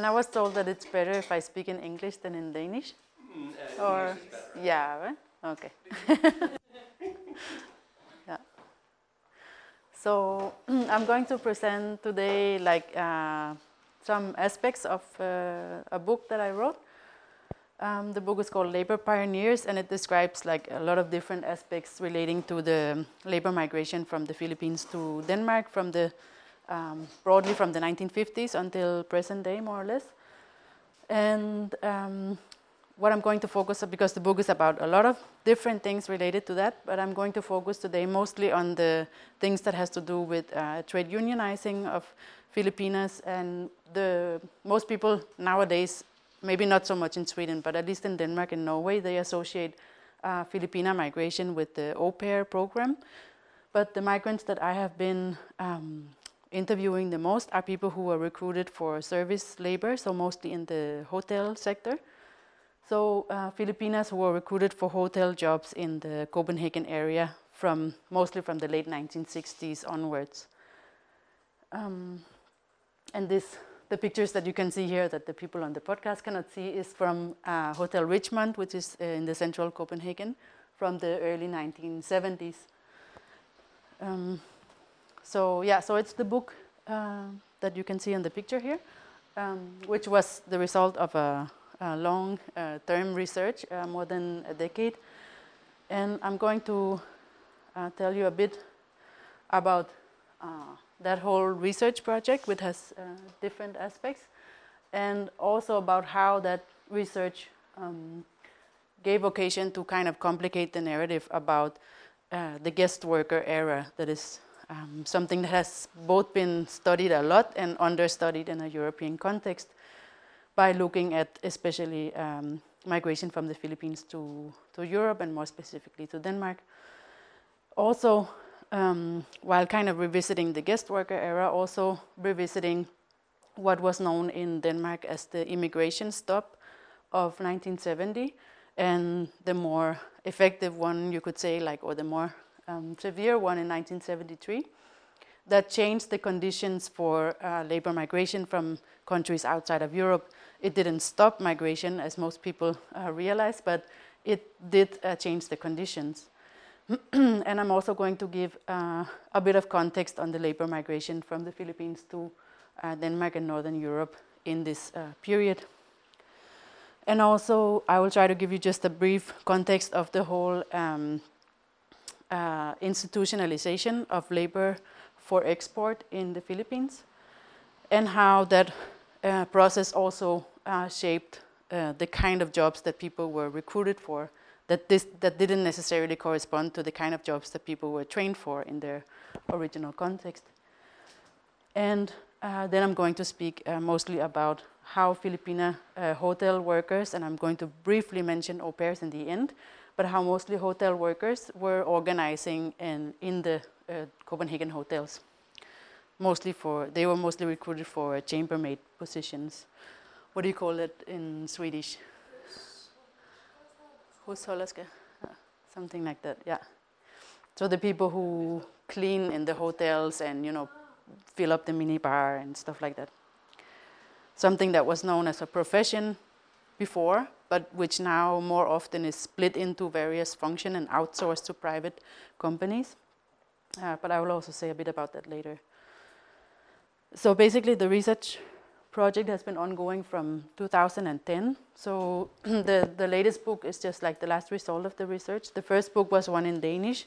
and I was told that it's better if I speak in English than in Danish. Mm, uh, Or English yeah, right? Okay. yeah. So I'm going to present today like uh, some aspects of uh, a book that I wrote. Um, the book is called Labor Pioneers, and it describes like a lot of different aspects relating to the labor migration from the Philippines to Denmark, from the um, broadly from the 1950s until present day, more or less. And um, what I'm going to focus on, because the book is about a lot of different things related to that, but I'm going to focus today mostly on the things that has to do with uh, trade unionizing of Filipinas and the most people nowadays, maybe not so much in Sweden, but at least in Denmark and Norway, they associate uh, Filipina migration with the au pair program. But the migrants that I have been um, interviewing the most are people who were recruited for service labor, so mostly in the hotel sector. So uh, Filipinas who were recruited for hotel jobs in the Copenhagen area from mostly from the late 1960s onwards. Um, and this, the pictures that you can see here that the people on the podcast cannot see is from uh, Hotel Richmond, which is uh, in the central Copenhagen, from the early 1970s. Um, so yeah, so it's the book uh, that you can see in the picture here, um, which was the result of a, a long-term research, uh, more than a decade. And I'm going to uh, tell you a bit about uh, that whole research project, which has uh, different aspects, and also about how that research um, gave occasion to kind of complicate the narrative about uh, the guest worker era that is um, something that has both been studied a lot and understudied in a European context by looking at especially um, migration from the Philippines to, to Europe and more specifically to Denmark. Also, um, while kind of revisiting the guest worker era, also revisiting what was known in Denmark as the immigration stop of 1970 and the more effective one, you could say, like, or the more um, severe one in 1973 that changed the conditions for uh, labor migration from countries outside of Europe. It didn't stop migration, as most people uh, realize, but it did uh, change the conditions. and I'm also going to give uh, a bit of context on the labor migration from the Philippines to uh, Denmark and Northern Europe in this uh, period. And also, I will try to give you just a brief context of the whole um, uh, institutionalization of labor for export in the Philippines and how that uh, process also uh, shaped uh, the kind of jobs that people were recruited for that, this, that didn't necessarily correspond to the kind of jobs that people were trained for in their original context. And uh, then I'm going to speak uh, mostly about how Filipina hotel workers, and I'm going to briefly mention au pairs in the end, but how mostly hotel workers were organizing in, in the uh, Copenhagen hotels. Mostly for, they were mostly recruited for chambermaid positions. What do you call it in Swedish? Hushållerska? Uh, something like that, yeah. So the people who clean in the hotels and, you know, fill up the mini bar and stuff like that. Something that was known as a profession before, but which now more often is split into various functions and outsourced to private companies. Uh, but I will also say a bit about that later. So basically, the research project has been ongoing from 2010. So the, the latest book is just like the last result of the research. The first book was one in Danish.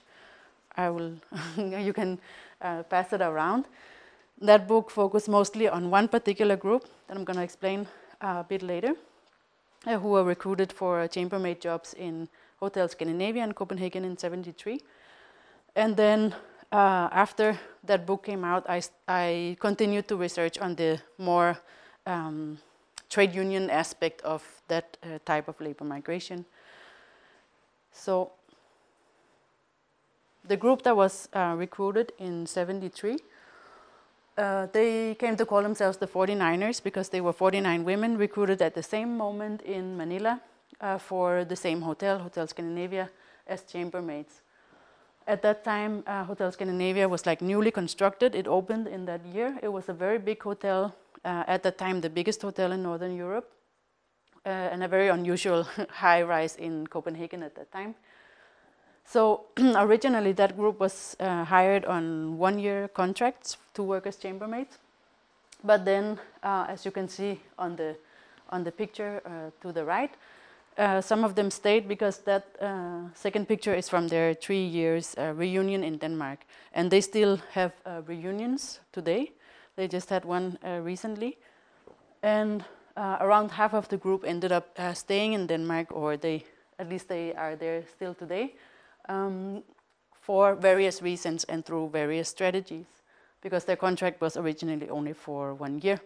I will, you can uh, pass it around. That book focused mostly on one particular group that I'm going to explain uh, a bit later uh, who were recruited for chambermaid jobs in Hotel Scandinavia in Copenhagen in 73. And then uh, after that book came out, I, I continued to research on the more um, trade union aspect of that uh, type of labor migration. So the group that was uh, recruited in 73 uh, they came to call themselves the 49ers because they were 49 women recruited at the same moment in Manila uh, for the same hotel, Hotel Scandinavia, as chambermaids. At that time, uh, Hotel Scandinavia was like newly constructed. It opened in that year. It was a very big hotel uh, at that time the biggest hotel in Northern Europe uh, and a very unusual high rise in Copenhagen at that time. So originally that group was uh, hired on one-year contracts, to work as chambermaids. But then, uh, as you can see on the on the picture uh, to the right, uh, some of them stayed because that uh, second picture is from their three years uh, reunion in Denmark, and they still have reunions today. They just had one recently, and around half of the group ended up staying in Denmark, or they at least they are there still today um, for various reasons and through various strategies because their contract was originally only for one year.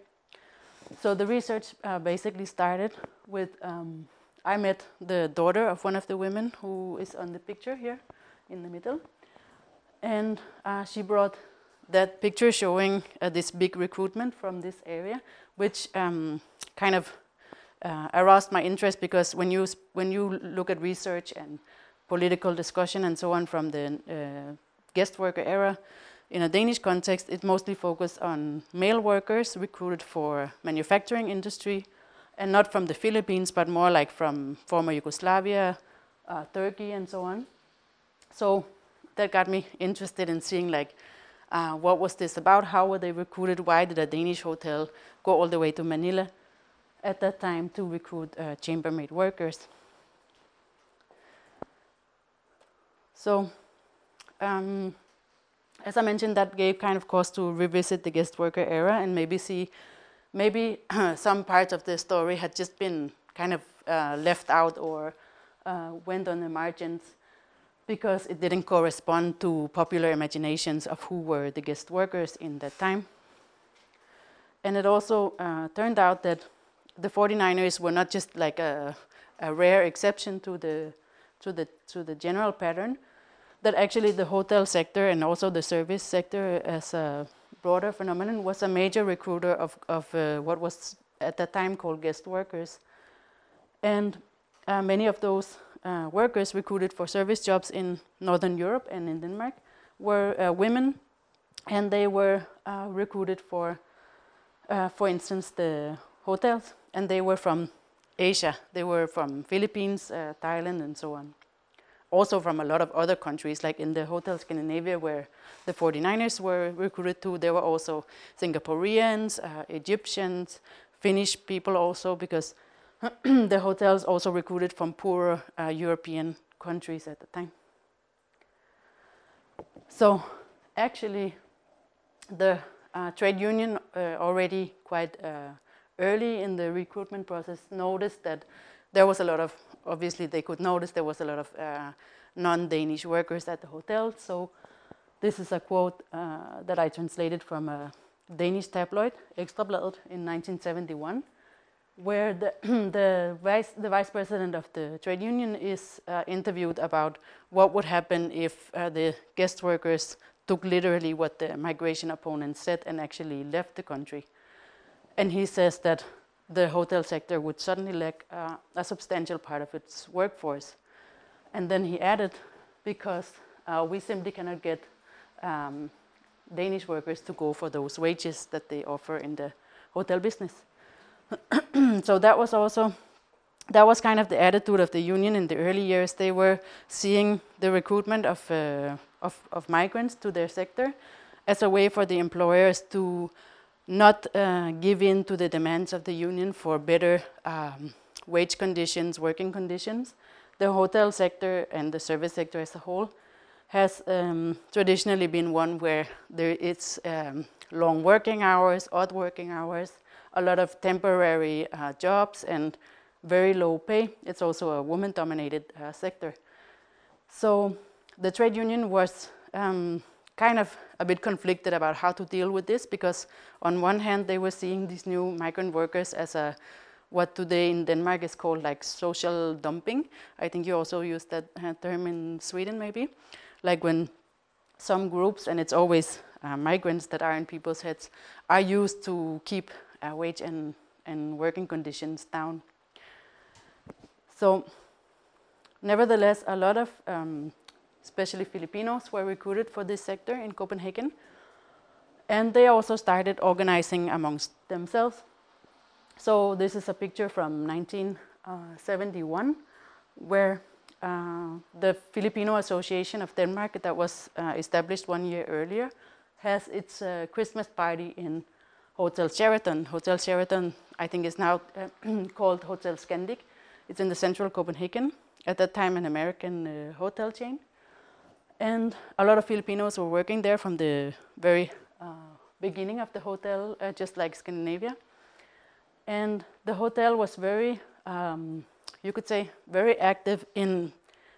So the research uh, basically started with um, I met the daughter of one of the women who is on the picture here in the middle, and uh, she brought that picture showing uh, this big recruitment from this area, which um, kind of uh, aroused my interest because when you when you look at research and political discussion and so on from the uh, guest worker era. In a Danish context, it mostly focused on male workers recruited for manufacturing industry, and not from the Philippines, but more like from former Yugoslavia, uh, Turkey, and so on. So that got me interested in seeing like uh, what was this about? How were they recruited? Why did a Danish hotel go all the way to Manila at that time to recruit uh, chambermaid workers? So, um, as I mentioned, that gave kind of cause to revisit the guest worker era and maybe see, maybe some parts of the story had just been kind of uh, left out or uh, went on the margins because it didn't correspond to popular imaginations of who were the guest workers in that time. And it also uh, turned out that the 49ers were not just like a, a rare exception to the to the to the general pattern, that actually the hotel sector and also the service sector as a broader phenomenon was a major recruiter of, of uh, what was at that time called guest workers. And uh, many of those uh, workers recruited for service jobs in Northern Europe and in Denmark were uh, women, and they were uh, recruited for, uh, for instance, the hotels, and they were from Asia. They were from Philippines, Thailand, and so on also from a lot of other countries, like in the Hotel Scandinavia, where the 49ers were recruited to. There were also Singaporeans, uh, Egyptians, Finnish people also, because the hotels also recruited from poorer uh, European countries at the time. So actually, the uh, trade union uh, already quite uh, early in the recruitment process noticed that there was a lot of obviously they could notice there was a lot of uh, non-Danish workers at the hotel. So this is a quote uh, that I translated from a Danish tabloid, Ekstrabladet, in 1971, where the, the, vice, the vice president of the trade union is uh, interviewed about what would happen if uh, the guest workers took literally what the migration opponents said and actually left the country. And he says that the hotel sector would suddenly lack uh, a substantial part of its workforce. And then he added, because uh, we simply cannot get um, Danish workers to go for those wages that they offer in the hotel business. so that was also that was kind of the attitude of the union in the early years. They were seeing the recruitment of, uh, of, of migrants to their sector as a way for the employers to not uh, give in to the demands of the union for better um, wage conditions, working conditions. The hotel sector and the service sector as a whole has um, traditionally been one where there is um, long working hours, odd working hours, a lot of temporary uh, jobs and very low pay. It's also a woman-dominated uh, sector. So the trade union was um, kind of a bit conflicted about how to deal with this because on one hand they were seeing these new migrant workers as a what today in Denmark is called like social dumping. I think you also use that uh, term in Sweden maybe. Like when some groups, and it's always uh, migrants that are in people's heads, are used to keep uh, wage and, and working conditions down. So nevertheless, a lot of um, especially Filipinos, were recruited for this sector in Copenhagen. And they also started organizing amongst themselves. So this is a picture from 1971 where uh, the Filipino Association of Denmark that was uh, established one year earlier has its uh, Christmas party in Hotel Sheraton. Hotel Sheraton, I think, is now called Hotel Scandic. It's in the central Copenhagen. At that time, an American hotel chain. And a lot of Filipinos were working there from the very beginning of the hotel, just like Scandinavia. And the hotel was very um, you could say, very active in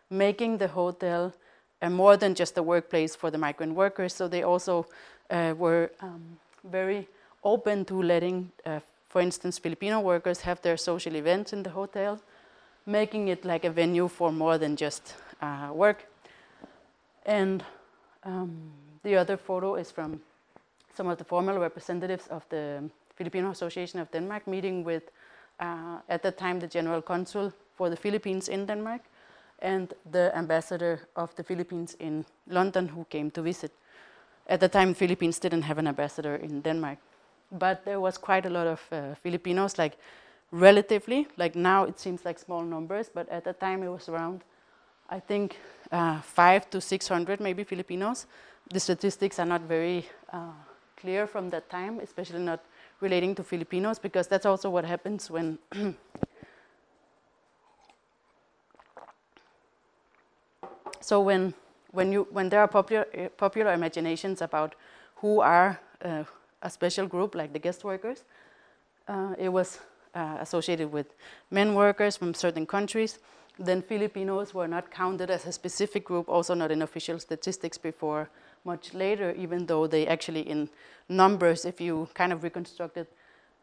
making the hotel uh, more than just a workplace for the migrant workers. So they also uh, were um, very open to letting, uh, for instance, Filipino workers have their social events in the hotel, making it like a venue for more than just uh, work. And um, the other photo is from some of the formal representatives of the Filipino Association of Denmark meeting with uh, at that time the general consul for the Philippines in Denmark. And the ambassador of the Philippines in London who came to visit. At the time, Philippines didn't have an ambassador in Denmark, but there was quite a lot of uh, Filipinos, like relatively, like now it seems like small numbers, but at the time it was around, I think, uh, five to 600 maybe Filipinos. The statistics are not very uh, clear from that time, especially not relating to Filipinos because that's also what happens when so when when you when there are popular uh, popular imaginations about who are uh, a special group like the guest workers, uh, it was uh, associated with men workers from certain countries. Then Filipinos were not counted as a specific group, also not in official statistics before much later, even though they actually in numbers, if you kind of reconstruct it,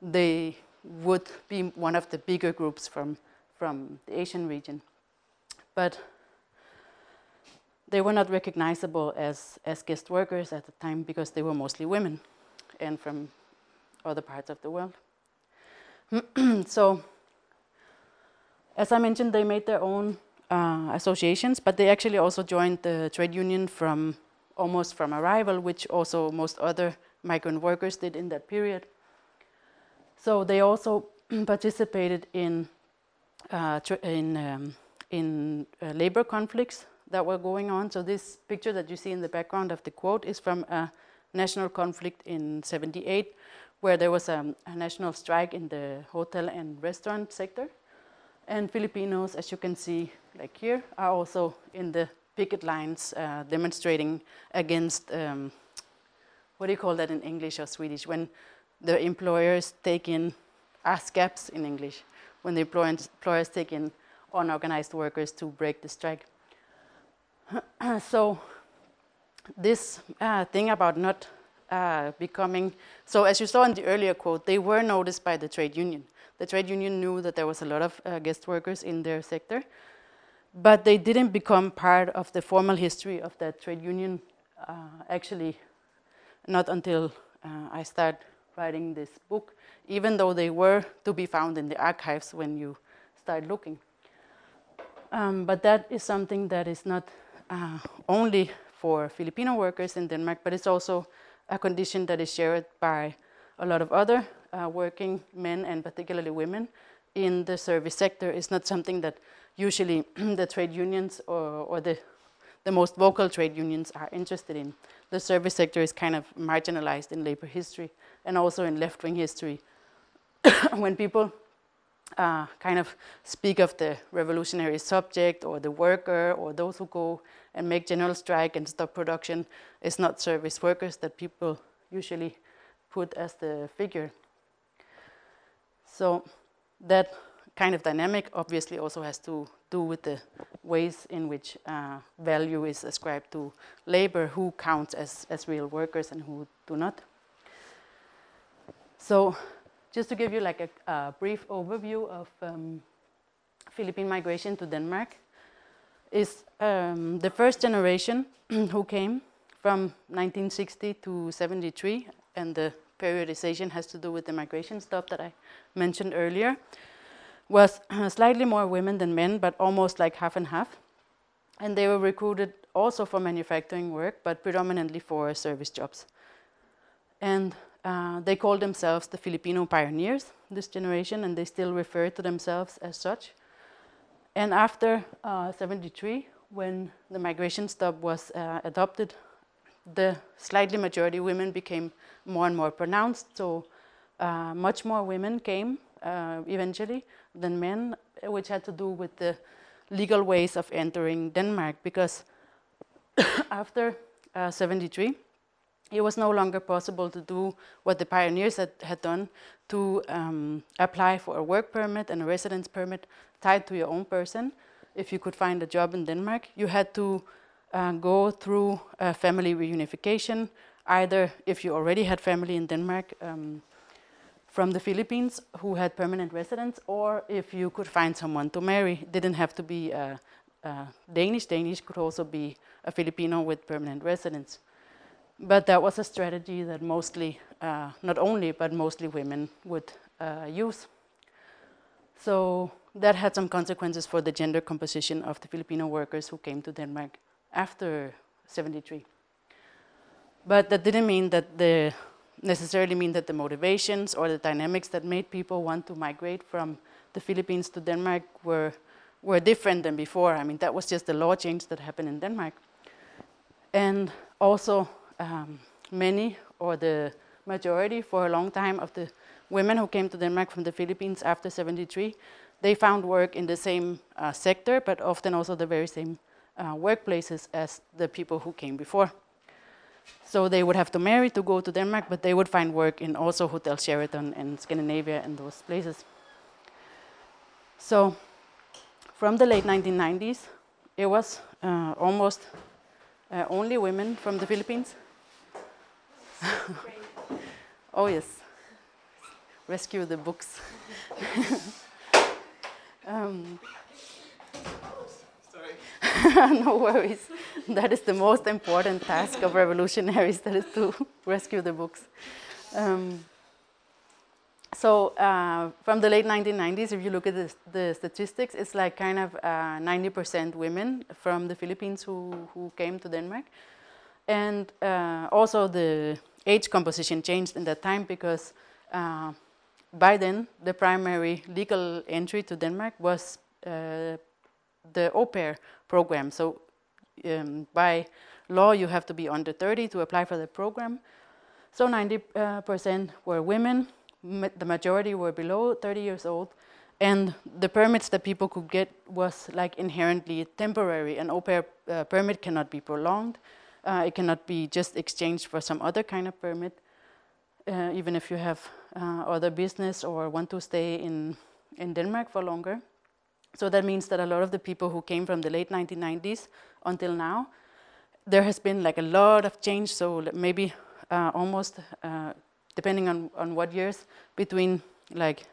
they would be one of the bigger groups from, from the Asian region. But they were not recognizable as, as guest workers at the time because they were mostly women and from other parts of the world. so, as I mentioned, they made their own uh, associations, but they actually also joined the trade union from almost from arrival, which also most other migrant workers did in that period. So they also participated in uh, in um, in uh, labor conflicts that were going on. So this picture that you see in the background of the quote is from a national conflict in 78 where there was a, a national strike in the hotel and restaurant sector. And Filipinos, as you can see, like here, are also in the picket lines uh, demonstrating against um, what do you call that in English or Swedish? When the employers take in ASCAPs in English, when the employers take in unorganized workers to break the strike. so this uh, thing about not uh, becoming so as you saw in the earlier quote, they were noticed by the trade union. The trade union knew that there was a lot of uh, guest workers in their sector, but they didn't become part of the formal history of that trade union. Uh, actually, not until uh, I started writing this book, even though they were to be found in the archives when you start looking. Um, but that is something that is not uh, only for Filipino workers in Denmark, but it's also a condition that is shared by a lot of other uh, working men and particularly women in the service sector. is not something that usually the trade unions or, or the, the most vocal trade unions are interested in. The service sector is kind of marginalized in labor history and also in left wing history. when people uh, kind of speak of the revolutionary subject or the worker or those who go and make general strike and stop production, it's not service workers that people usually put as the figure. So that kind of dynamic obviously also has to do with the ways in which uh, value is ascribed to labor, who counts as, as real workers and who do not. So just to give you like a, a brief overview of um, Philippine migration to Denmark, is um, the first generation who came from 1960 to 73, and the periodization has to do with the migration stuff that I mentioned earlier was slightly more women than men, but almost like half and half. And they were recruited also for manufacturing work, but predominantly for service jobs. And uh, they called themselves the Filipino pioneers, this generation, and they still refer to themselves as such. And after uh, 73, when the migration stop was uh, adopted, the slightly majority women became more and more pronounced. So uh, much more women came uh, eventually than men, which had to do with the legal ways of entering Denmark because after uh, 73, it was no longer possible to do what the pioneers had, had done to um, apply for a work permit and a residence permit tied to your own person. If you could find a job in Denmark, you had to uh, go through family reunification, either if you already had family in Denmark um, from the Philippines who had permanent residence, or if you could find someone to marry. Didn't have to be uh, uh, Danish. Danish could also be a Filipino with permanent residence. But that was a strategy that mostly, uh, not only, but mostly women would uh, use. So that had some consequences for the gender composition of the Filipino workers who came to Denmark after 73. But that didn't mean that the necessarily mean that the motivations or the dynamics that made people want to migrate from the Philippines to Denmark were were different than before. I mean, that was just the law change that happened in Denmark. And also, um, many or the majority for a long time of the women who came to Denmark from the Philippines after 73, they found work in the same uh, sector, but often also the very same uh, workplaces as the people who came before. So they would have to marry to go to Denmark, but they would find work in also Hotel Sheraton and Scandinavia and those places. So from the late 1990s, it was uh, almost uh, only women from the Philippines. oh yes, rescue the books. um, no worries. That is the most important task of revolutionaries, that is to rescue the books. Um, so uh, from the late 1990s, if you look at the, the statistics, it's like kind of 90% uh, women from the Philippines who, who came to Denmark. And uh, also the age composition changed in that time because uh, by then the primary legal entry to Denmark was uh, the au pair program. So um, by law, you have to be under 30 to apply for the program. So 90% were women, ma the majority were below 30 years old, and the permits that people could get was like inherently temporary. An au pair uh, permit cannot be prolonged. Uh, it cannot be just exchanged for some other kind of permit, uh, even if you have uh, other business or want to stay in, in Denmark for longer. So that means that a lot of the people who came from the late 1990s until now, there has been like a lot of change. So maybe uh, almost, uh, depending on, on what years, between like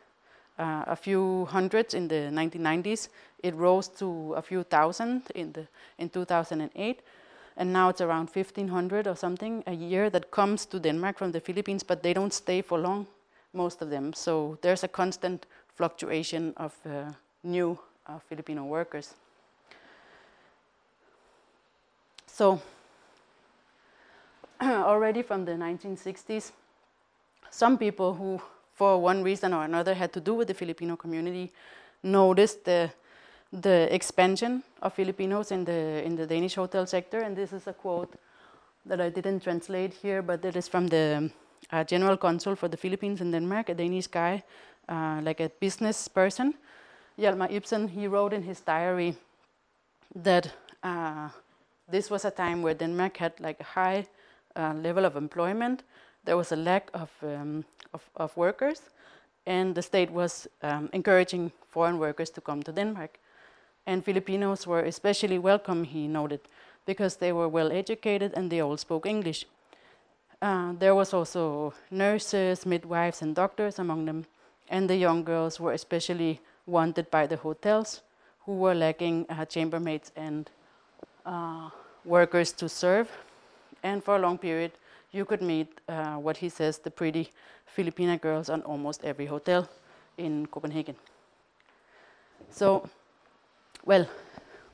uh, a few hundreds in the 1990s, it rose to a few thousand in, the, in 2008. And now it's around 1,500 or something a year that comes to Denmark from the Philippines, but they don't stay for long, most of them. So there's a constant fluctuation of uh, new uh, Filipino workers. So already from the 1960s, some people who, for one reason or another, had to do with the Filipino community, noticed the the expansion of Filipinos in the in the Danish hotel sector. And this is a quote that I didn't translate here, but it is from the uh, general consul for the Philippines in Denmark, a Danish guy, uh, like a business person, Hjalmar Ibsen, he wrote in his diary that uh, this was a time where Denmark had like a high uh, level of employment. There was a lack of, um, of, of, workers, and the state was um, encouraging foreign workers to come to Denmark. And Filipinos were especially welcome, he noted, because they were well educated and they all spoke English. Uh, there was also nurses, midwives, and doctors among them, and the young girls were especially wanted by the hotels who were lacking uh, chambermaids and uh, workers to serve. And for a long period, you could meet uh, what he says the pretty Filipina girls on almost every hotel in Copenhagen. So, well,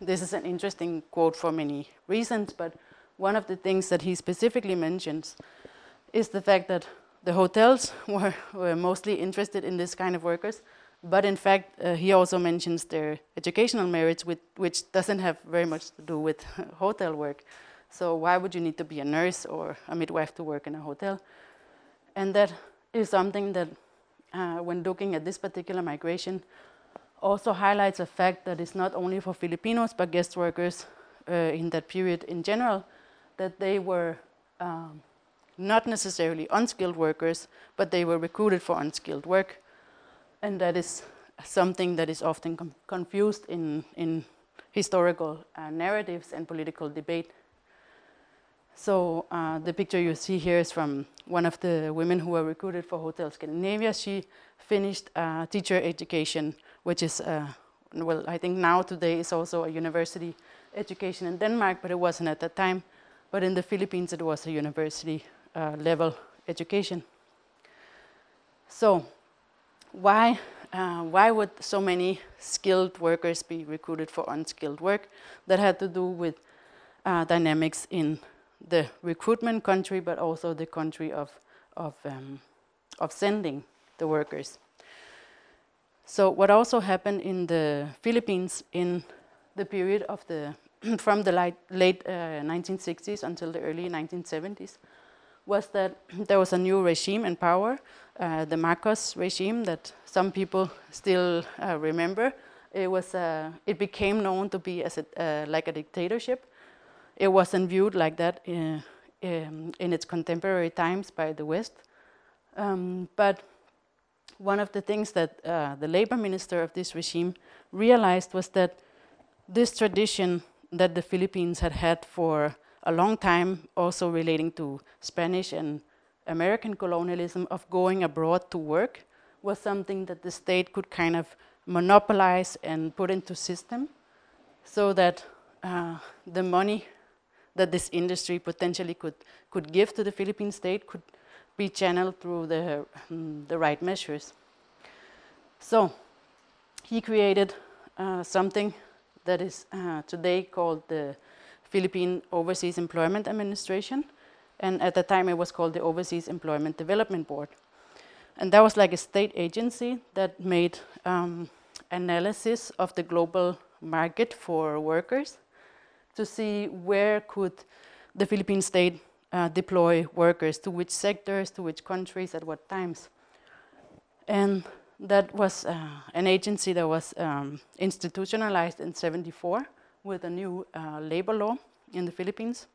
this is an interesting quote for many reasons, but one of the things that he specifically mentions is the fact that the hotels were, were mostly interested in this kind of workers, but in fact, uh, he also mentions their educational merits, with, which doesn't have very much to do with hotel work. So why would you need to be a nurse or a midwife to work in a hotel? And that is something that, uh, when looking at this particular migration, also highlights a fact that is not only for Filipinos but guest workers uh, in that period in general, that they were um, not necessarily unskilled workers, but they were recruited for unskilled work. And that is something that is often confused in, in historical uh, narratives and political debate. So uh, the picture you see here is from one of the women who were recruited for Hotel Scandinavia. She finished uh, teacher education, which is, uh, well, I think now today is also a university education in Denmark, but it wasn't at that time. But in the Philippines, it was a university uh, level education. So why, uh, why would so many skilled workers be recruited for unskilled work? That had to do with uh, dynamics in the recruitment country, but also the country of, of, um, of sending the workers. So what also happened in the Philippines in the period of the from the late, late uh, 1960s until the early 1970s was that there was a new regime in power, uh, the Marcos regime that some people still uh, remember. It was uh, it became known to be as a, uh, like a dictatorship, it wasn't viewed like that in, in, in its contemporary times by the West. Um, but one of the things that uh, the labor minister of this regime realized was that this tradition that the Philippines had had for a long time, also relating to Spanish and American colonialism of going abroad to work, was something that the state could kind of monopolize and put into system so that uh, the money that this industry potentially could, could give to the Philippine state could be channeled through the, um, the right measures. So he created uh, something that is uh, today called the Philippine Overseas Employment Administration. And at the time it was called the Overseas Employment Development Board. And that was like a state agency that made um, analysis of the global market for workers to see where could the Philippine state uh, deploy workers to which sectors, to which countries, at what times. And that was uh, an agency that was um, institutionalized in 74 with a new uh, labor law in the Philippines.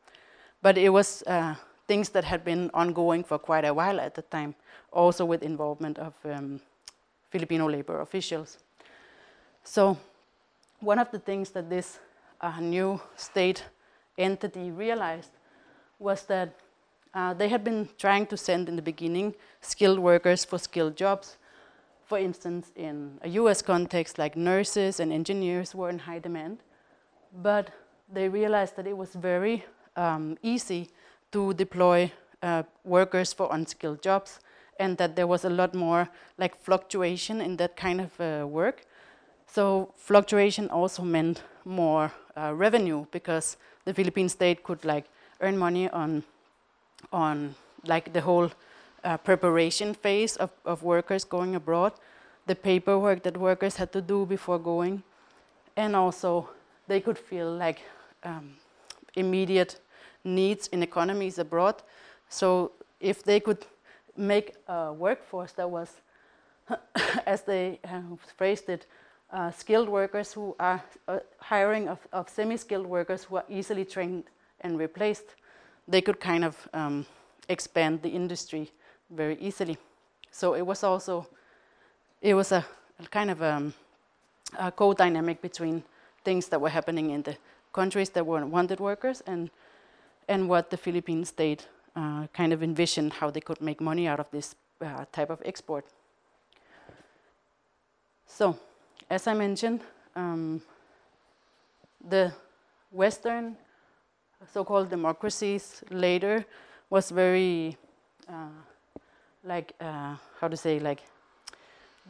But it was uh, things that had been ongoing for quite a while at the time, also with involvement of um, Filipino labor officials. So one of the things that this a new state entity realized was that uh, they had been trying to send in the beginning skilled workers for skilled jobs. For instance, in a US context, like nurses and engineers were in high demand. But they realized that it was very um, easy to deploy uh, workers for unskilled jobs and that there was a lot more like fluctuation in that kind of uh, work. So fluctuation also meant more uh, revenue because the Philippine state could like earn money on on like the whole uh, preparation phase of, of workers going abroad, the paperwork that workers had to do before going, and also they could feel like um, immediate needs in economies abroad. So if they could make a workforce that was, as they uh, phrased it, uh, skilled workers who are uh, hiring of, of semi-skilled workers who are easily trained and replaced, they could kind of um, expand the industry very easily. So it was also, it was a, kind of a, um, a co-dynamic between things that were happening in the countries that were wanted workers and, and what the Philippine state uh, kind of envisioned how they could make money out of this uh, type of export. So as I mentioned, um, the Western so-called democracies later was very, uh, like, uh, how to say, like,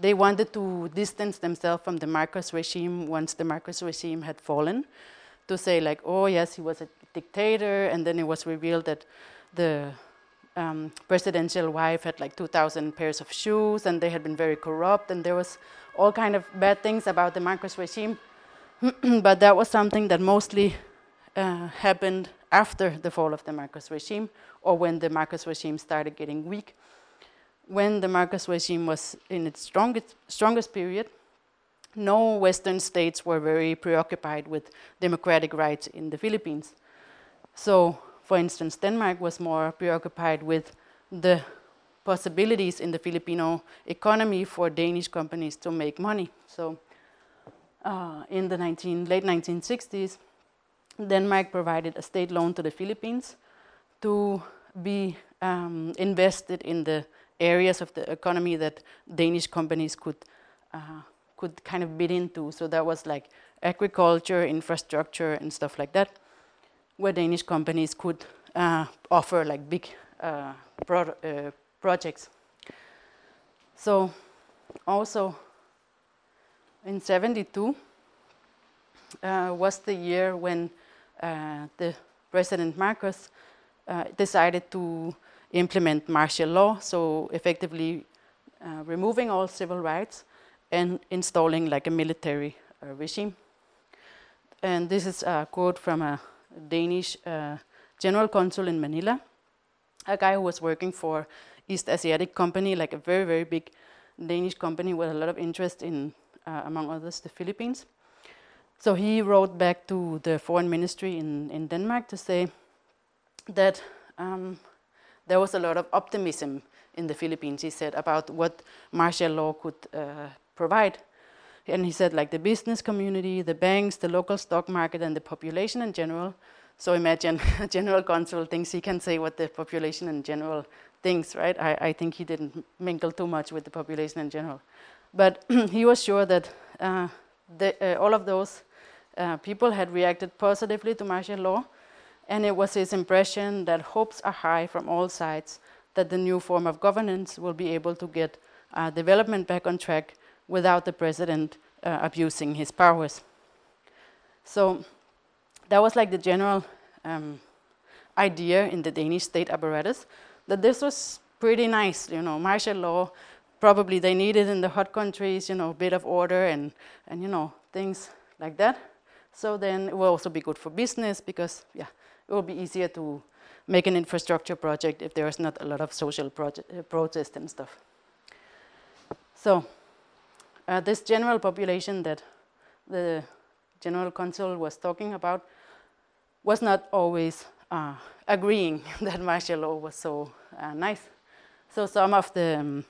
they wanted to distance themselves from the Marcos regime once the Marcos regime had fallen, to say like, oh yes, he was a dictator, and then it was revealed that the um, presidential wife had like 2,000 pairs of shoes, and they had been very corrupt, and there was all kind of bad things about the Marcos regime. but that was something that mostly uh, happened after the fall of the Marcos regime, or when the Marcos regime started getting weak. When the Marcos regime was in its strongest, strongest period, no Western states were very preoccupied with democratic rights in the Philippines. So, for instance, Denmark was more preoccupied with the possibilities in the Filipino economy for Danish companies to make money. So, uh, in the 19, late 1960s, Denmark provided a state loan to the Philippines to be um, invested in the areas of the economy that Danish companies could uh, could kind of bid into. So that was like agriculture, infrastructure, and stuff like that, where Danish companies could uh, offer like big uh, pro uh, projects. So also in 72 uh, was the year when the President Marcos decided to implement martial law, so effectively removing all civil rights and installing like a military uh, regime. And this is a quote from a Danish uh, general consul in Manila, a guy who was working for East Asiatic Company, like a very, very big Danish company with a lot of interest in, uh, among others, the Philippines. So he wrote back to the foreign ministry in, in Denmark to say that um, there was a lot of optimism in the Philippines, he said, about what martial law could uh, provide. And he said, like the business community, the banks, the local stock market, and the population in general. So imagine a general consul thinks he can say what the population in general thinks, right? I, I think he didn't mingle too much with the population in general. But he was sure that uh, the, uh, all of those uh, people had reacted positively to martial law, and it was his impression that hopes are high from all sides that the new form of governance will be able to get uh, development back on track without the president uh, abusing his powers. So that was like the general um, idea in the Danish state apparatus that this was pretty nice, you know, martial law. Probably they needed in the hot countries, you know, a bit of order and, and you know, things like that. So then it will also be good for business because, yeah, it will be easier to make an infrastructure project if there is not a lot of social uh, protest and stuff. So uh, this general population that the general consul was talking about was not always uh, agreeing that martial law was so uh, nice. So some of the um,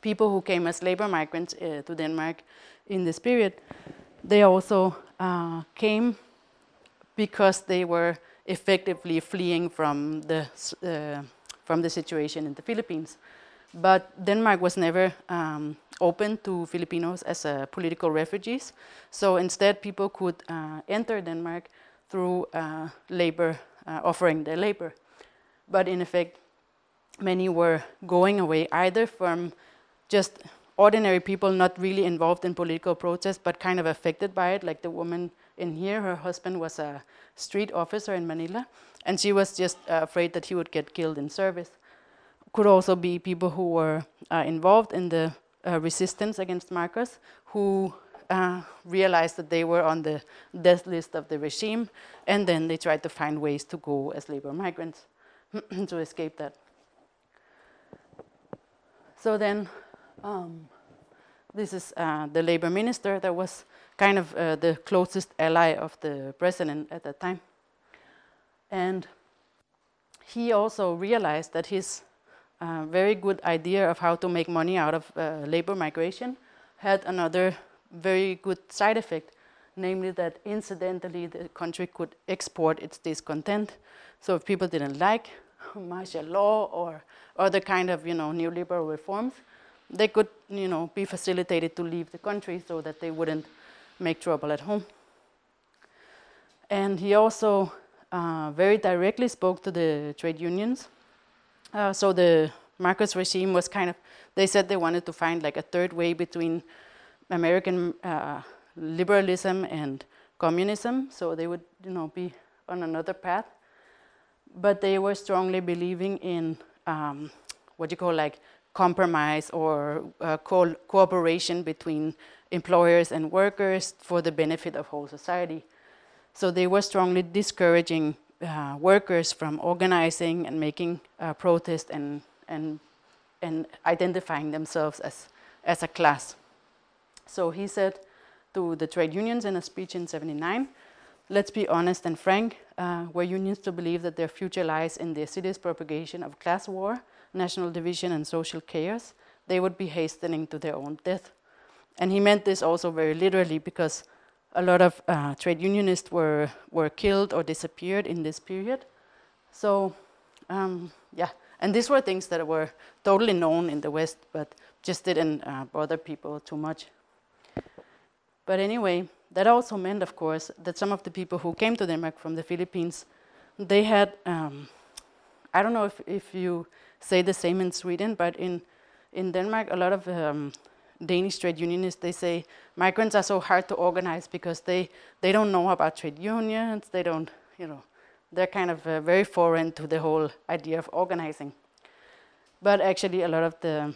people who came as labor migrants uh, to Denmark in this period, they also uh, came because they were effectively fleeing from the uh, from the situation in the Philippines. But Denmark was never um, open to Filipinos as uh, political refugees. So instead, people could uh, enter Denmark through uh, labor, uh, offering their labor. But in effect, many were going away either from just ordinary people not really involved in political protest, but kind of affected by it, like the woman in here, her husband was a street officer in Manila, and she was just uh, afraid that he would get killed in service. Could also be people who were uh, involved in the uh, resistance against Marcos who uh, realized that they were on the death list of the regime, and then they tried to find ways to go as labor migrants to escape that. So then, um, this is uh, the labor minister that was kind of uh, the closest ally of the president at that time. And he also realized that his uh, very good idea of how to make money out of uh, labor migration had another very good side effect, namely that incidentally the country could export its discontent. So if people didn't like martial law or other kind of you know neoliberal reforms, they could you know be facilitated to leave the country so that they wouldn't make trouble at home. And he also uh, very directly spoke to the trade unions uh, so the Marcos regime was kind of, they said they wanted to find like a third way between American uh, liberalism and communism, so they would, you know, be on another path. But they were strongly believing in um, what you call like compromise or uh, co cooperation between employers and workers for the benefit of whole society. So they were strongly discouraging uh, workers from organizing and making uh, protest and, and, and identifying themselves as, as a class. So he said to the trade unions in a speech in 79, let's be honest and frank, uh, were unions to believe that their future lies in the assiduous propagation of class war, national division and social chaos, they would be hastening to their own death. And he meant this also very literally because a lot of uh, trade unionists were, were killed or disappeared in this period. So, um, yeah, and these were things that were totally known in the West, but just didn't uh, bother people too much. But anyway, that also meant, of course, that some of the people who came to Denmark from the Philippines, they had, um, I don't know if, if you say the same in Sweden, but in, in Denmark, a lot of um, Danish trade unionists, they say migrants are so hard to organize because they, they don't know about trade unions, they don't, you know, they're kind of uh, very foreign to the whole idea of organizing. But actually, a lot of the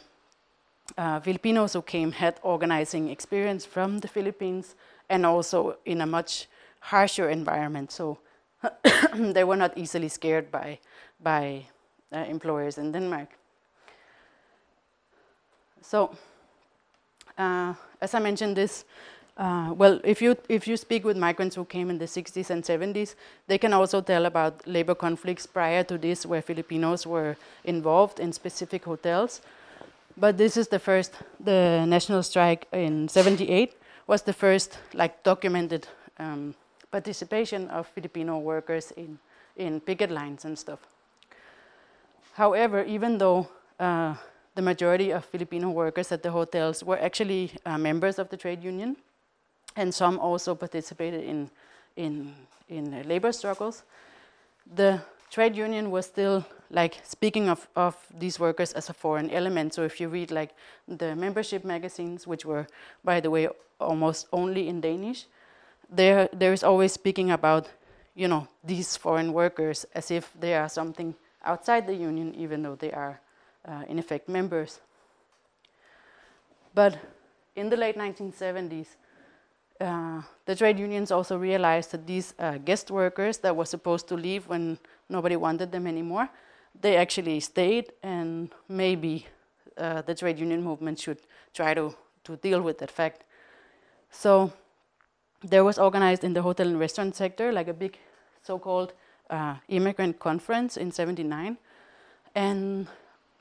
uh, Filipinos who came had organizing experience from the Philippines and also in a much harsher environment. So they were not easily scared by, by uh, employers in Denmark. So uh, as I mentioned this, uh, well, if you, if you speak with migrants who came in the 60s and 70s, they can also tell about labor conflicts prior to this where Filipinos were involved in specific hotels. But this is the first, the national strike in 78 was the first like documented um, participation of Filipino workers in, in picket lines and stuff. However, even though uh, the majority of Filipino workers at the hotels were actually uh, members of the trade union, and some also participated in, in, in labor struggles. The trade union was still like speaking of, of these workers as a foreign element. So if you read like the membership magazines, which were, by the way, almost only in Danish, there there is always speaking about, you know, these foreign workers as if they are something outside the union, even though they are uh, in effect members. But in the late 1970s, uh, the trade unions also realized that these uh, guest workers that were supposed to leave when nobody wanted them anymore, they actually stayed, and maybe uh, the trade union movement should try to, to deal with that fact. So there was organized in the hotel and restaurant sector like a big so-called uh, immigrant conference in 79, and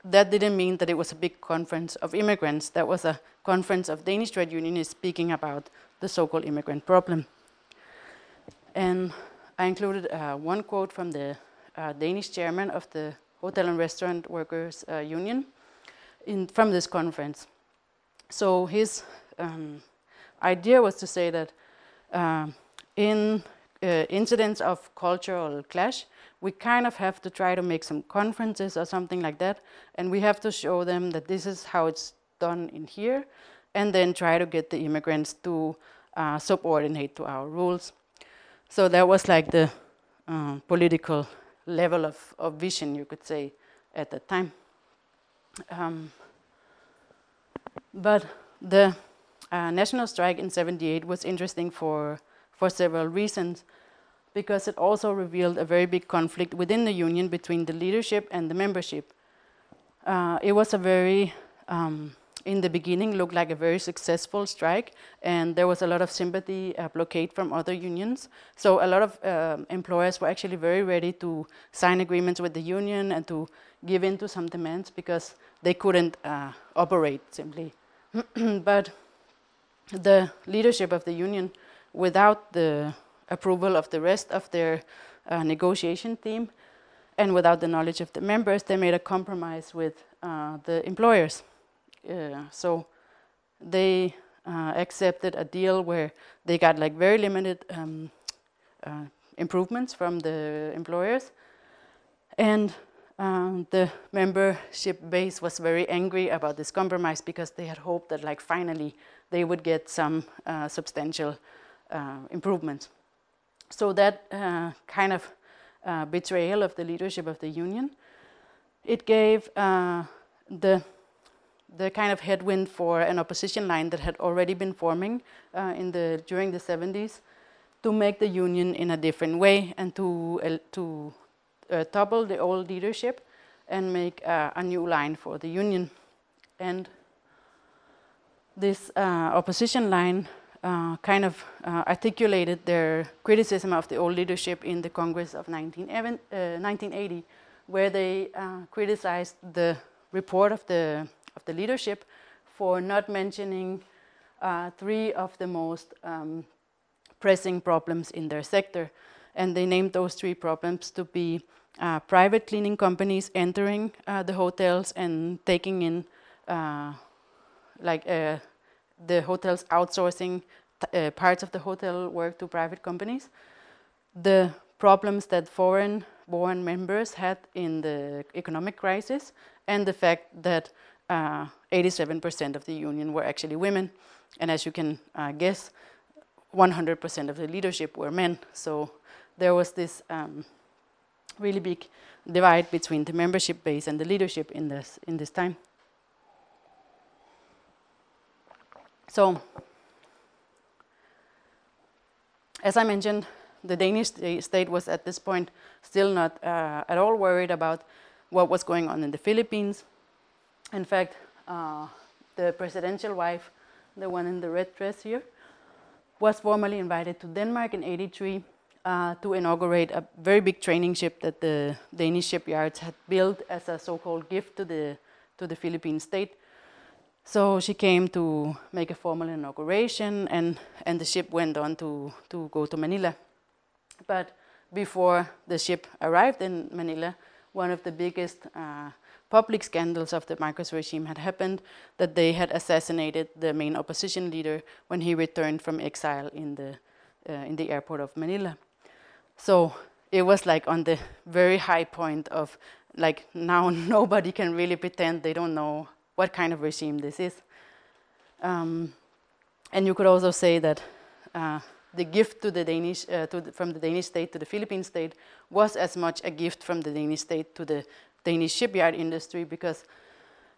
that didn't mean that it was a big conference of immigrants. That was a conference of Danish trade unionists speaking about the so-called immigrant problem. And I included uh, one quote from the uh, Danish chairman of the Hotel and Restaurant Workers uh, Union in, from this conference. So his um, idea was to say that uh, in uh, incidents of cultural clash, we kind of have to try to make some conferences or something like that, and we have to show them that this is how it's done in here, and then try to get the immigrants to uh, subordinate to our rules. So that was like the uh, political level of, of vision, you could say, at that time. Um, but the uh, national strike in 78 was interesting for, for several reasons because it also revealed a very big conflict within the union between the leadership and the membership. Uh, it was a very, um, in the beginning, looked like a very successful strike, and there was a lot of sympathy uh, blockade from other unions. So a lot of uh, employers were actually very ready to sign agreements with the union and to give in to some demands because they couldn't uh, operate simply. but the leadership of the union, without the approval of the rest of their uh, negotiation team, and without the knowledge of the members, they made a compromise with uh, the employers. Uh, so they uh, accepted a deal where they got like very limited um, uh, improvements from the employers, and um, the membership base was very angry about this compromise because they had hoped that like finally they would get some uh, substantial improvements. So that uh, kind of uh, betrayal of the leadership of the union it gave uh, the the kind of headwind for an opposition line that had already been forming uh, in the during the 70s to make the union in a different way and to uh, to uh, topple the old leadership and make uh, a new line for the union and this uh, opposition line uh, kind of articulated their criticism of the old leadership in the Congress of 1980 where they criticized the report of the of the leadership for not mentioning uh, three of the most um, pressing problems in their sector. And they named those three problems to be uh, private cleaning companies entering uh, the hotels and taking in uh, like uh, the hotels outsourcing uh, parts of the hotel work to private companies. The problems that foreign born members had in the economic crisis and the fact that 87% uh, of the union were actually women. And as you can uh, guess, 100% of the leadership were men. So there was this um, really big divide between the membership base and the leadership in this, in this time. So, as I mentioned, the Danish state was at this point still not uh, at all worried about what was going on in the Philippines. In fact, uh, the presidential wife, the one in the red dress here, was formally invited to Denmark in 83 uh, to inaugurate a very big training ship that the Danish shipyards had built as a so-called gift to the, to the Philippine state. So she came to make a formal inauguration and, and the ship went on to, to go to Manila. But before the ship arrived in Manila, one of the biggest uh, public scandals of the Marcos regime had happened, that they had assassinated the main opposition leader when he returned from exile in the, uh, in the airport of Manila. So it was like on the very high point of like now nobody can really pretend they don't know what kind of regime this is. Um, and you could also say that uh, the gift to the Danish, uh, the, from the Danish state to the Philippine state was as much a gift from the Danish state to the Danish shipyard industry because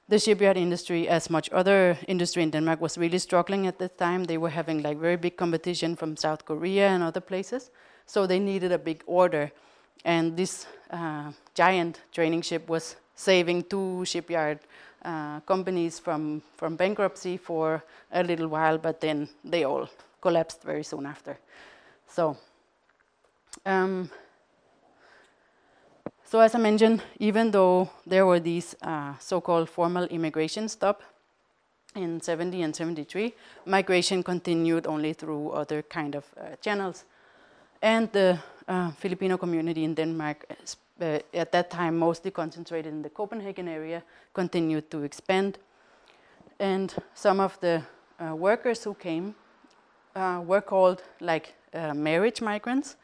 the shipyard industry, as much other industry in Denmark, was really struggling at the time. They were having like very big competition from South Korea and other places, so they needed a big order. And this uh, giant training ship was saving two shipyard uh, companies from from bankruptcy for a little while, but then they all collapsed very soon after. So. Um, so as I mentioned, even though there were these uh, so-called formal immigration stop in 70 and 73, migration continued only through other kind of uh, channels. And the uh, Filipino community in Denmark, uh, at that time mostly concentrated in the Copenhagen area, continued to expand. And some of the uh, workers who came uh, were called like marriage migrants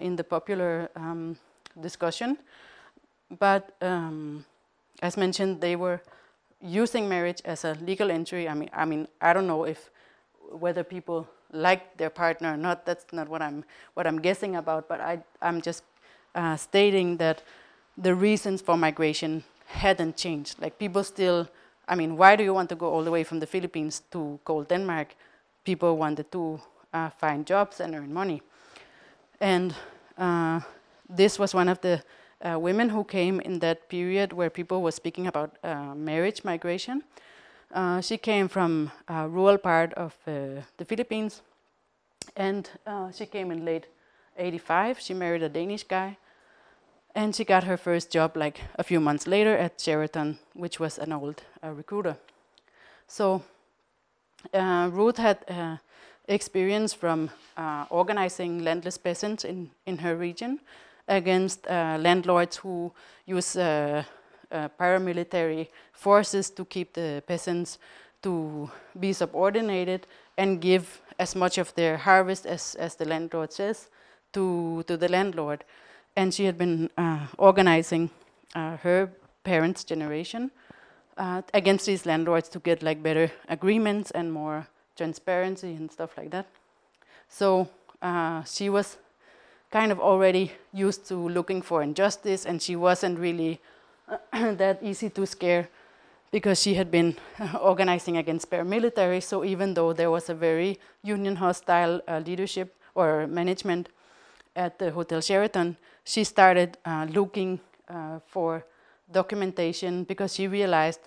in the popular um, discussion. But um, as mentioned, they were using marriage as a legal entry. I mean, I mean, I don't know if whether people like their partner or not. That's not what I'm what I'm guessing about. But I I'm just uh, stating that the reasons for migration hadn't changed. Like people still. I mean, why do you want to go all the way from the Philippines to cold Denmark? People wanted to uh, find jobs and earn money, and uh, this was one of the uh, women who came in that period where people were speaking about uh, marriage migration. Uh, she came from a rural part of uh, the Philippines, and uh, she came in late 85. She married a Danish guy, and she got her first job like a few months later at Sheraton, which was an old uh, recruiter. So Ruth had experience from organizing landless peasants in, in her region, against uh, landlords who use uh, uh, paramilitary forces to keep the peasants to be subordinated and give as much of their harvest as, as the landlord says to, to the landlord. And she had been uh, organizing uh, her parents' generation uh, against these landlords to get like better agreements and more transparency and stuff like that. So she was kind of already used to looking for injustice and she wasn't really that easy to scare because she had been organizing against paramilitary. So even though there was a very union hostile uh, leadership or management at the Hotel Sheraton, she started uh, looking uh, for documentation because she realized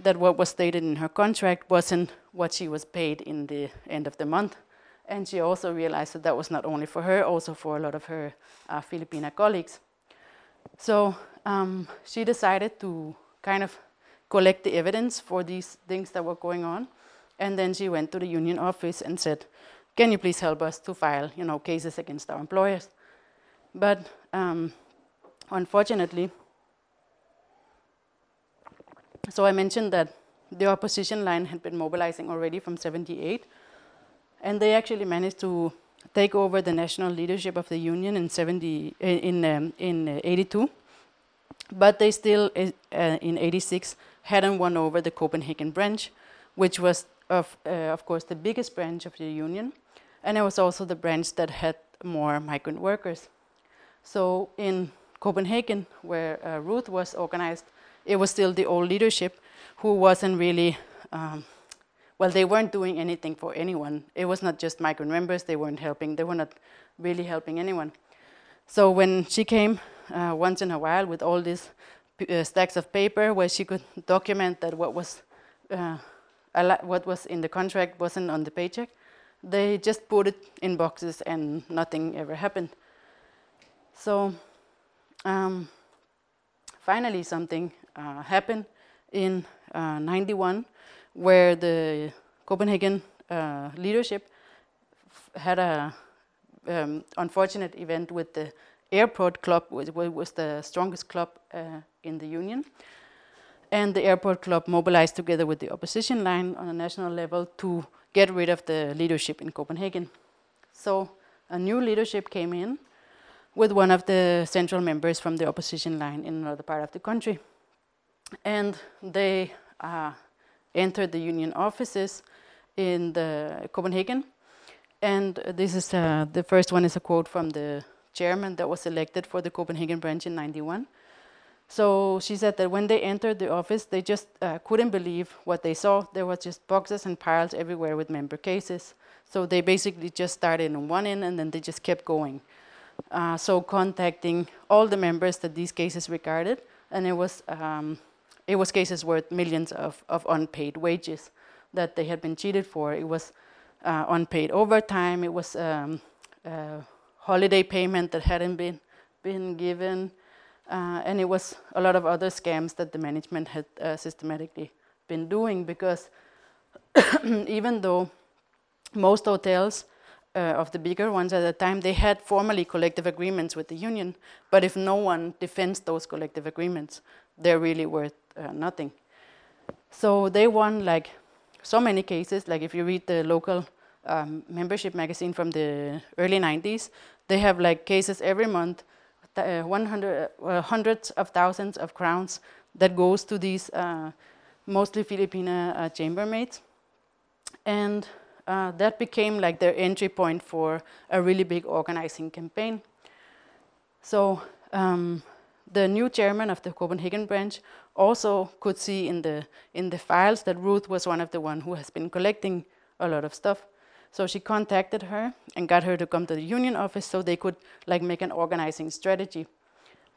that what was stated in her contract wasn't what she was paid in the end of the month. And she also realized that that was not only for her, also for a lot of her uh, Filipina colleagues. So um, she decided to kind of collect the evidence for these things that were going on. And then she went to the union office and said, can you please help us to file you know, cases against our employers? But um, unfortunately, so I mentioned that the opposition line had been mobilizing already from 78, and they actually managed to take over the national leadership of the union in 70 in um, in uh, 82, but they still uh, in 86 hadn't won over the Copenhagen branch, which was of uh, of course the biggest branch of the union, and it was also the branch that had more migrant workers. So in Copenhagen, where uh, Ruth was organized, it was still the old leadership who wasn't really, um, well, they weren't doing anything for anyone. It was not just migrant members, they weren't helping, they were not really helping anyone. So when she came uh, once in a while with all these uh, stacks of paper where she could document that what was, uh, what was in the contract wasn't on the paycheck, they just put it in boxes and nothing ever happened. So um, finally something uh, happened in uh, 91 where the Copenhagen leadership had a um, unfortunate event with the airport club, which was the strongest club uh, in the union. And the airport club mobilized together with the opposition line on a national level to get rid of the leadership in Copenhagen. So a new leadership came in with one of the central members from the opposition line in another part of the country. And they uh, entered the union offices in the Copenhagen. And this is uh, the first one is a quote from the chairman that was elected for the Copenhagen branch in 91. So she said that when they entered the office, they just uh, couldn't believe what they saw. There was just boxes and piles everywhere with member cases. So they basically just started on one end and then they just kept going. Uh, so contacting all the members that these cases regarded, and it was um, it was cases worth millions of, of unpaid wages that they had been cheated for. It was uh, unpaid overtime. It was um, uh, holiday payment that hadn't been been given, uh, and it was a lot of other scams that the management had uh, systematically been doing. Because even though most hotels uh, of the bigger ones at the time, they had formally collective agreements with the union, but if no one defends those collective agreements, they're really worth uh, nothing. So they won like so many cases, like if you read the local um, membership magazine from the early 90s, they have like cases every month, uh, 100, uh, hundreds of thousands of crowns that goes to these uh, mostly Filipina uh, chambermaids. And uh, that became like their entry point for a really big organizing campaign. So um, the new chairman of the Copenhagen branch also could see in the in the files that Ruth was one of the one who has been collecting a lot of stuff. So she contacted her and got her to come to the union office so they could like make an organizing strategy.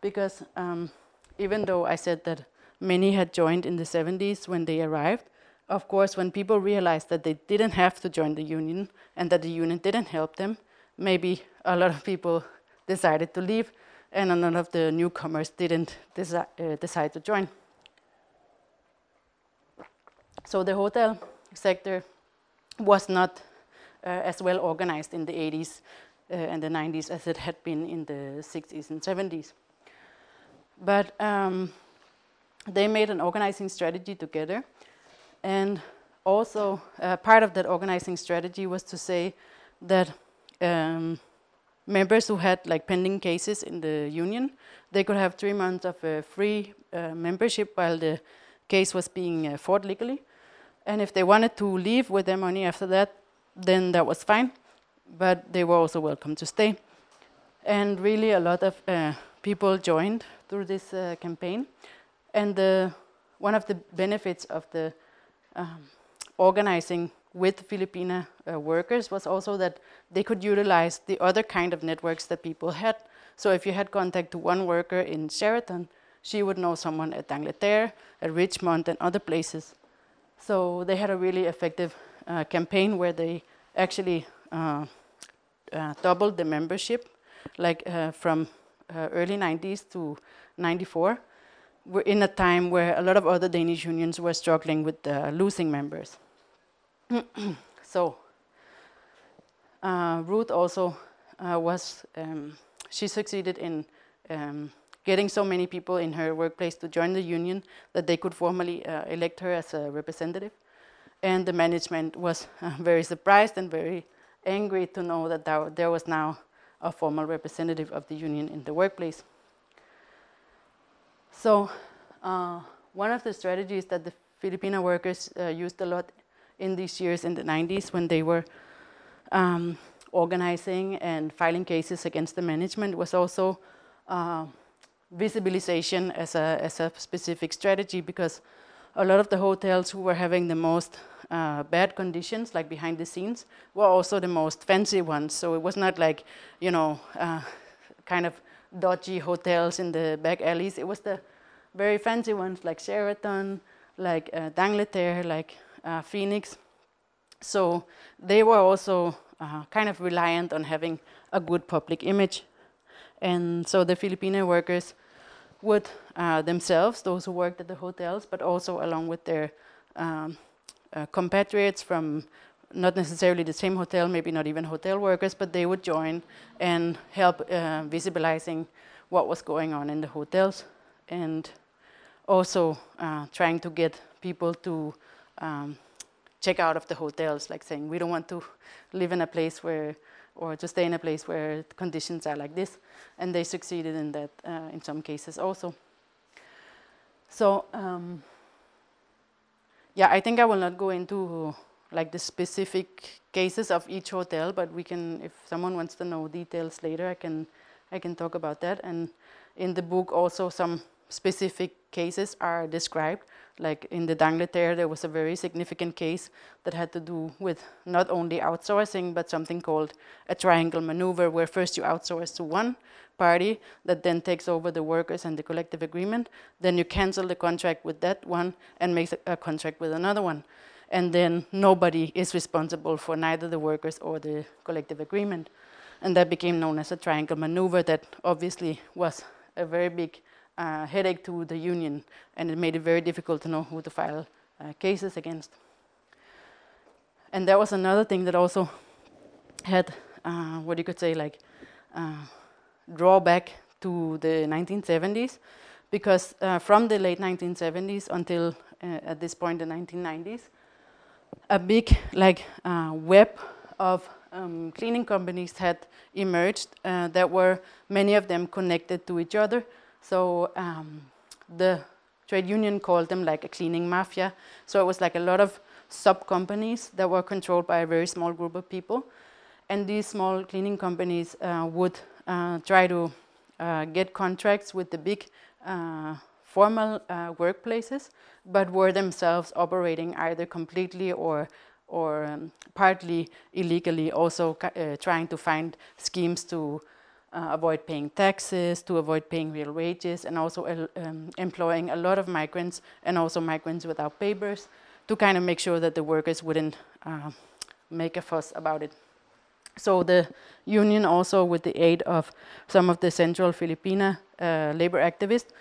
Because um, even though I said that many had joined in the 70s when they arrived, of course, when people realized that they didn't have to join the union and that the union didn't help them, maybe a lot of people decided to leave and a lot of the newcomers didn't desi uh, decide to join. So the hotel sector was not as well organized in the 80s uh, and the 90s as it had been in the 60s and 70s. But um, they made an organizing strategy together and also, uh, part of that organizing strategy was to say that um, members who had like pending cases in the union, they could have three months of uh, free uh, membership while the case was being uh, fought legally. And if they wanted to leave with their money after that, then that was fine. But they were also welcome to stay. And really, a lot of uh, people joined through this uh, campaign. And the, one of the benefits of the um, organizing with Filipina uh, workers was also that they could utilize the other kind of networks that people had. So if you had contact to one worker in Sheraton, she would know someone at D'Angleterre, at Richmond, and other places. So they had a really effective uh, campaign where they actually uh, uh, doubled the membership, like uh, from uh, early 90s to 94. We're in a time where a lot of other Danish unions were struggling with losing members. so Ruth also was, um, she succeeded in um, getting so many people in her workplace to join the union that they could formally uh, elect her as a representative. And the management was uh, very surprised and very angry to know that there was now a formal representative of the union in the workplace. So uh, one of the strategies that the Filipino workers uh, used a lot in these years in the 90s when they were um, organizing and filing cases against the management was also uh, visibilization as a, as a specific strategy because a lot of the hotels who were having the most uh, bad conditions, like behind the scenes, were also the most fancy ones. So it was not like, you know, uh, kind of dodgy hotels in the back alleys. It was the very fancy ones like Sheraton, like uh, D'Angleterre, like uh, Phoenix. So they were also uh, kind of reliant on having a good public image. And so the Filipino workers would uh, themselves, those who worked at the hotels, but also along with their um, uh, compatriots from not necessarily the same hotel, maybe not even hotel workers, but they would join and help uh, visibilizing what was going on in the hotels and also uh, trying to get people to um, check out of the hotels, like saying, we don't want to live in a place where or to stay in a place where conditions are like this. And they succeeded in that uh, in some cases also. So um, yeah, I think I will not go into like the specific cases of each hotel, but we can, if someone wants to know details later, I can, I can talk about that. And in the book also some specific cases are described like in the D'Angleterre, there was a very significant case that had to do with not only outsourcing, but something called a triangle maneuver, where first you outsource to one party that then takes over the workers and the collective agreement. Then you cancel the contract with that one and make a contract with another one. And then nobody is responsible for neither the workers or the collective agreement. And that became known as a triangle maneuver that obviously was a very big uh, headache to the union, and it made it very difficult to know who to file uh, cases against. And that was another thing that also had, uh, what you could say, like uh, drawback to the 1970s, because uh, from the late 1970s until uh, at this point the 1990s, a big like web of um, cleaning companies had emerged that were many of them connected to each other so um, the trade union called them like a cleaning mafia. So it was like a lot of sub companies that were controlled by a very small group of people. And these small cleaning companies uh, would uh, try to uh, get contracts with the big uh, formal uh, workplaces, but were themselves operating either completely or or um, partly illegally, also uh, trying to find schemes to uh, avoid paying taxes, to avoid paying real wages, and also um, employing a lot of migrants and also migrants without papers to kind of make sure that the workers wouldn't uh, make a fuss about it. So the union also, with the aid of some of the central Filipina uh, labor activists,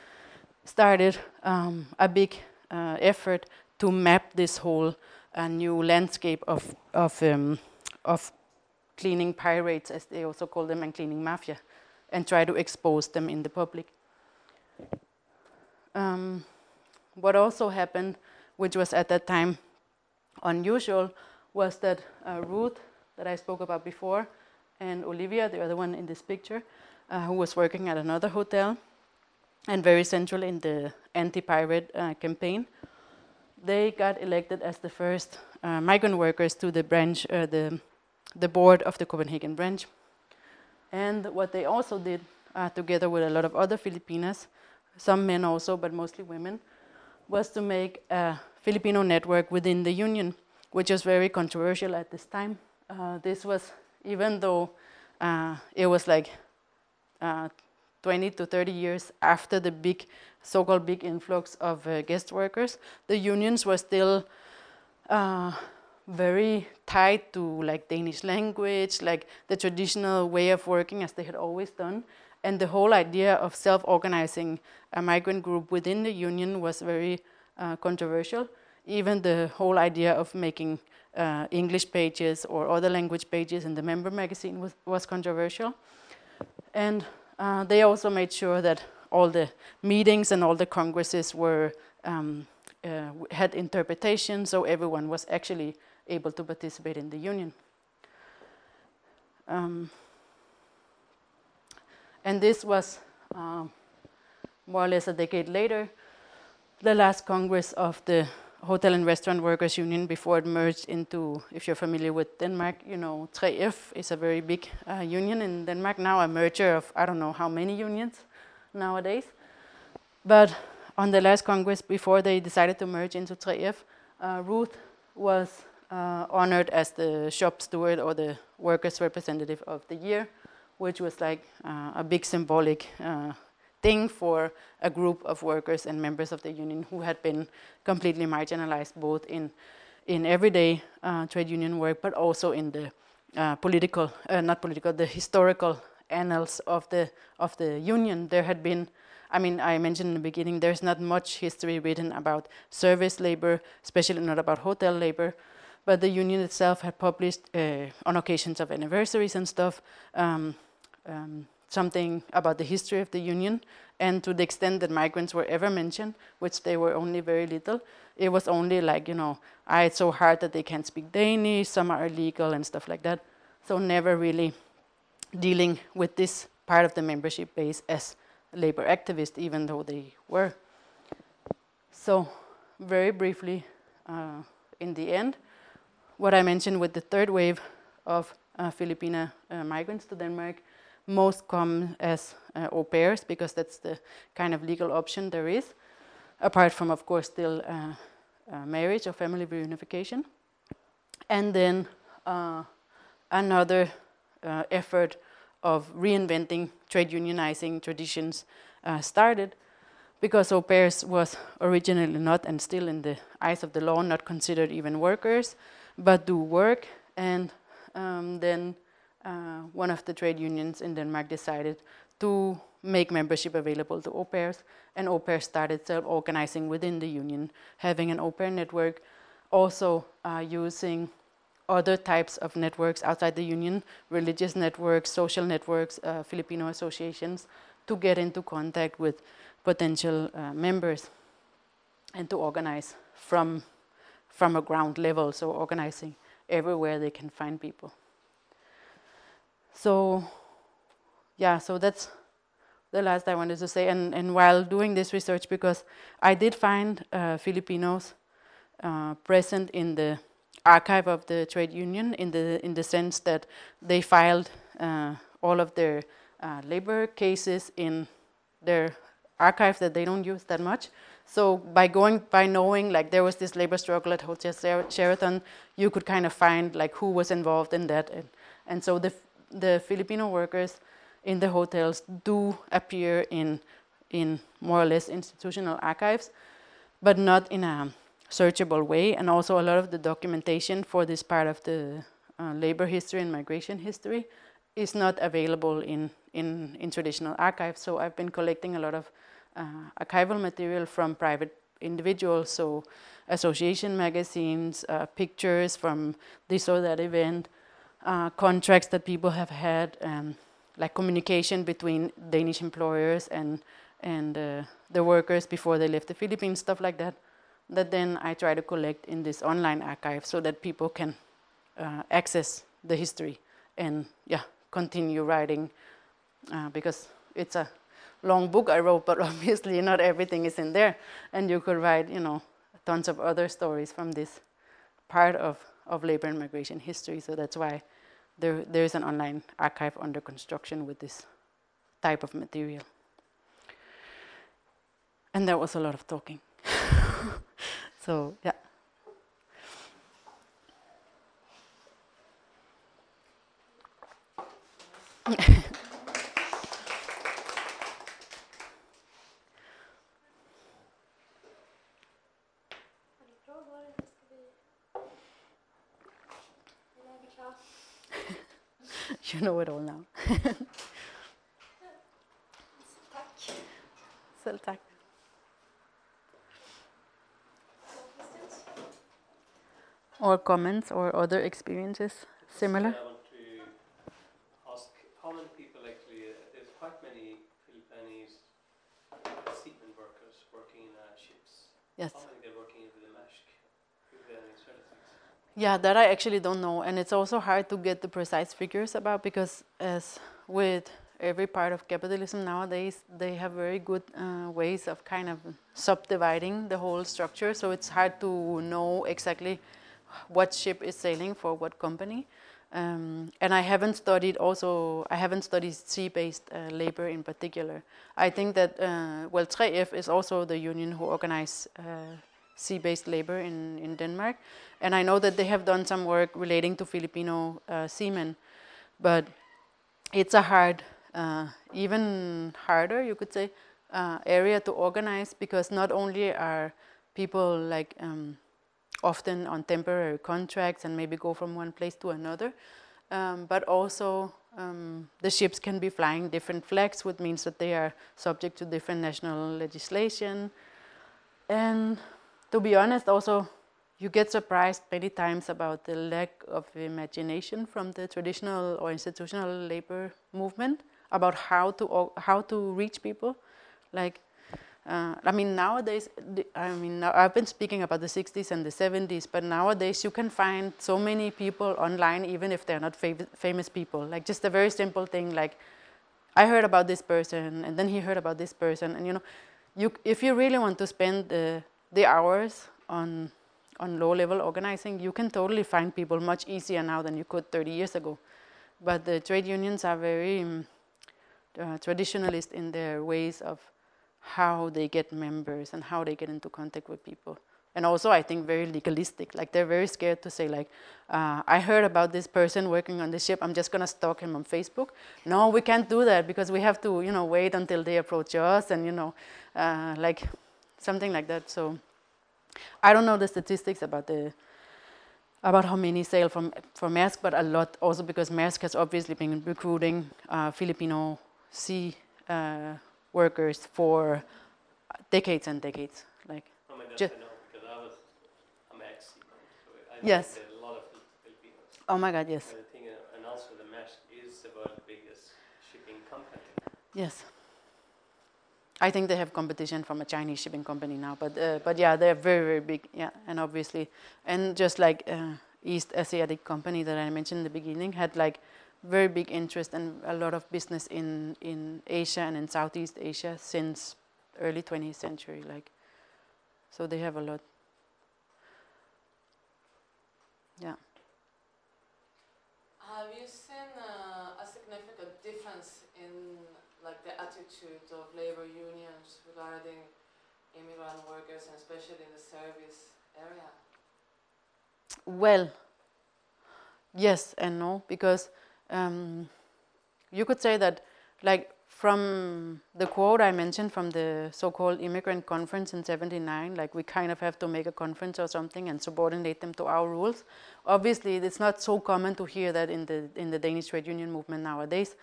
started um, a big uh, effort to map this whole uh, new landscape of, of, um, of cleaning pirates, as they also call them, and cleaning mafia, and try to expose them in the public. Um, what also happened, which was at that time unusual, was that uh, Ruth, that I spoke about before, and Olivia, the other one in this picture, uh, who was working at another hotel and very central in the anti-pirate uh, campaign, they got elected as the first uh, migrant workers to the branch, uh, the the board of the Copenhagen branch. And what they also did, uh, together with a lot of other Filipinas, some men also, but mostly women, was to make a Filipino network within the union, which was very controversial at this time. Uh, this was, even though uh, it was like uh, 20 to 30 years after the big, so-called big influx of uh, guest workers, the unions were still uh, very tied to like Danish language, like the traditional way of working as they had always done. And the whole idea of self-organizing a migrant group within the union was very uh, controversial. Even the whole idea of making uh, English pages or other language pages in the member magazine was, was controversial. And uh, they also made sure that all the meetings and all the congresses were um, uh, had interpretation, so everyone was actually able to participate in the union. Um, and this was um, more or less a decade later, the last Congress of the Hotel and Restaurant Workers Union before it merged into, if you're familiar with Denmark, you know, 3F is a very big uh, union in Denmark now, a merger of I don't know how many unions nowadays. But on the last Congress, before they decided to merge into 3F, uh, Ruth was uh, honored as the shop steward or the workers' representative of the year, which was like uh, a big symbolic uh, thing for a group of workers and members of the union who had been completely marginalized both in in everyday uh, trade union work, but also in the uh, political, not political, the historical annals of the of the union. There had been, I mean, I mentioned in the beginning, there's not much history written about service labor, especially not about hotel labor. But the union itself had published, uh, on occasions of anniversaries and stuff, um, um, something about the history of the Union, and to the extent that migrants were ever mentioned, which they were only very little, it was only like, you know, ah, it's so hard that they can't speak Danish, some are illegal and stuff like that. So never really dealing with this part of the membership base as labor activists, even though they were. So very briefly, uh, in the end, what I mentioned with the third wave of uh, Filipina uh, migrants to Denmark most come as uh, au pairs because that's the kind of legal option there is, apart from, of course, still uh, uh, marriage or family reunification. And then uh, another uh, effort of reinventing trade unionizing traditions started because au pairs was originally not and still in the eyes of the law not considered even workers, but do work. And um, then uh, one of the trade unions in Denmark decided to make membership available to au pairs, and au pairs started self-organizing within the union, having an au pair network, also uh, using other types of networks outside the union, religious networks, social networks, uh, Filipino associations, to get into contact with potential uh, members and to organize from, from a ground level, so organizing everywhere they can find people. So, yeah, so that's the last I wanted to say. And, and while doing this research, because I did find uh, Filipinos uh, present in the archive of the trade union in the in the sense that they filed uh, all of their uh, labor cases in their archive that they don't use that much. So by going by knowing like there was this labor struggle at Hotel Sheraton, you could kind of find like who was involved in that, and, and so the the Filipino workers in the hotels do appear in, in more or less institutional archives, but not in a searchable way. And also a lot of the documentation for this part of the uh, labor history and migration history is not available in, in, in traditional archives. So I've been collecting a lot of archival material from private individuals, so association magazines, uh, pictures from this or that event, uh, contracts that people have had, um, like communication between Danish employers and and uh, the workers before they left the Philippines, stuff like that. That then I try to collect in this online archive so that people can uh, access the history and yeah continue writing uh, because it's a long book I wrote, but obviously not everything is in there, and you could write you know tons of other stories from this part of of labor and migration history. So that's why there, there is an online archive under construction with this type of material. and there was a lot of talking. so yeah. you know it all now. Tack. Selv tak. Or comments or other experiences similar? I want to ask how many people actually, uh, there's quite many Philippines seamen workers working in uh, ships. Yes. How many they're working with the Maersk? With the statistics? Yeah, that I actually don't know, and it's also hard to get the precise figures about because, as with every part of capitalism nowadays, they have very good uh, ways of kind of subdividing the whole structure. So it's hard to know exactly what ship is sailing for what company. Um, and I haven't studied also, I haven't studied sea-based uh, labor in particular. I think that, uh, well, 3F is also the union who organize uh, sea-based labor in, in Denmark. And I know that they have done some work relating to Filipino uh, seamen, but it's a hard, uh, even harder, you could say, uh, area to organize because not only are people like um, often on temporary contracts and maybe go from one place to another, um, but also um, the ships can be flying different flags, which means that they are subject to different national legislation. And to be honest, also you get surprised many times about the lack of imagination from the traditional or institutional labor movement about how to how to reach people. Like, uh, I mean, nowadays, I mean, I've been speaking about the 60s and the 70s, but nowadays you can find so many people online, even if they're not fav- famous people. Like just a very simple thing, like I heard about this person, and then he heard about this person, and you know, you if you really want to spend the the hours on on low level organizing, you can totally find people much easier now than you could 30 years ago. But the trade unions are very um, uh, traditionalist in their ways of how they get members and how they get into contact with people. And also, I think very legalistic. Like they're very scared to say, like, uh, I heard about this person working on the ship. I'm just gonna stalk him on Facebook. No, we can't do that because we have to, you know, wait until they approach us, and you know, uh, like something like that. So, I don't know the statistics about the about how many sail from for Maersk, but a lot also because Maersk has obviously been recruiting uh, Filipino sea uh, workers for decades and decades. Like I mean, that's Ju- I know because I was, I'm ex-seaman, so Yes. a lot of Filipinos. oh my God, yes, And the thing, uh, and also the Maersk is the world's biggest shipping company. yes. I think they have competition from a Chinese shipping company now, but uh, but yeah, they're very very big. Yeah, and obviously, and just like uh, East Asiatic company that I mentioned in the beginning had like very big interest and a lot of business in in Asia and in Southeast Asia since early 20th century. Like, so they have a lot. Yeah. Have you seen uh, a significant difference in like the attitude of labor unions regarding immigrant workers, and especially in the service area? Well, yes and no, because um, you could say that, like, from the quote I mentioned from the so called immigrant conference in 79, like, we kind of have to make a conference or something and subordinate them to our rules. Obviously, it's not so common to hear that in the, in the Danish trade union movement nowadays.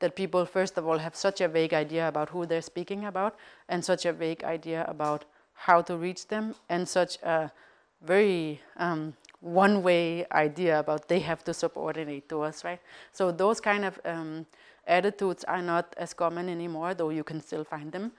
That people, first of all, have such a vague idea about who they're speaking about, and such a vague idea about how to reach them, and such a very um, one-way idea about they have to subordinate to us, right? So those kind of um, attitudes are not as common anymore, though you can still find them.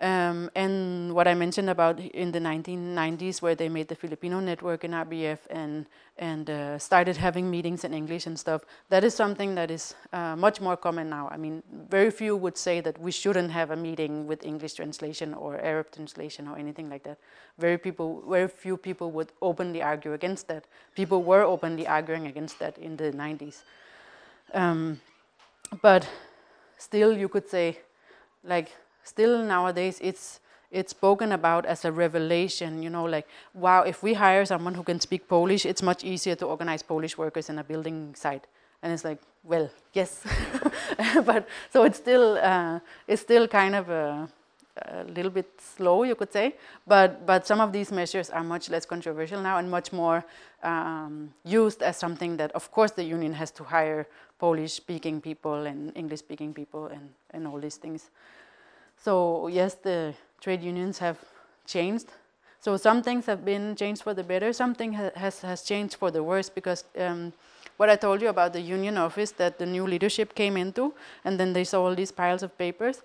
Um, and what I mentioned about in the 1990s, where they made the Filipino network in RBF and and uh, started having meetings in English and stuff, that is something that is uh, much more common now. I mean, very few would say that we shouldn't have a meeting with English translation or Arab translation or anything like that. Very people, very few people would openly argue against that. People were openly arguing against that in the 90s. Um, but still, you could say, like, still nowadays, it's it's spoken about as a revelation, you know, like, wow, if we hire someone who can speak Polish, it's much easier to organize Polish workers in a building site. And it's like, well, yes, but so it's still uh, it's still kind of a, a, little bit slow, you could say. But but some of these measures are much less controversial now and much more um, used as something that, of course, the union has to hire Polish-speaking people and English-speaking people and and all these things. So yes, the trade unions have changed. So some things have been changed for the better. Something ha has has changed for the worse because. Um, what I told you about the union office that the new leadership came into, and then they saw all these piles of papers.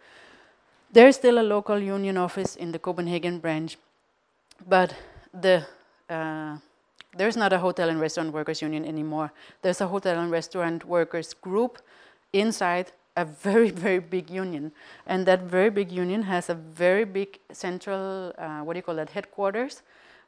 There's still a local union office in the Copenhagen branch, but the uh, there's not a hotel and restaurant workers union anymore. There's a hotel and restaurant workers group inside a very very big union, and that very big union has a very big central uh, what do you call that headquarters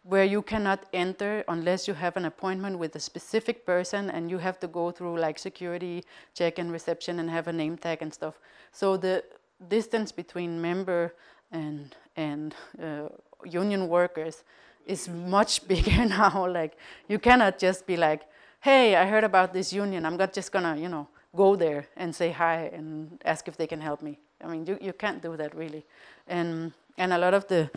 where you cannot enter unless you have an appointment with a specific person and you have to go through like security check and reception and have a name tag and stuff. So the distance between member and and uh, union workers is much bigger now. Like you cannot just be like, "Hey, I heard about this union. I'm just gonna, you know, go there and say hi and ask if they can help me." I mean, you you can't do that really, and and a lot of the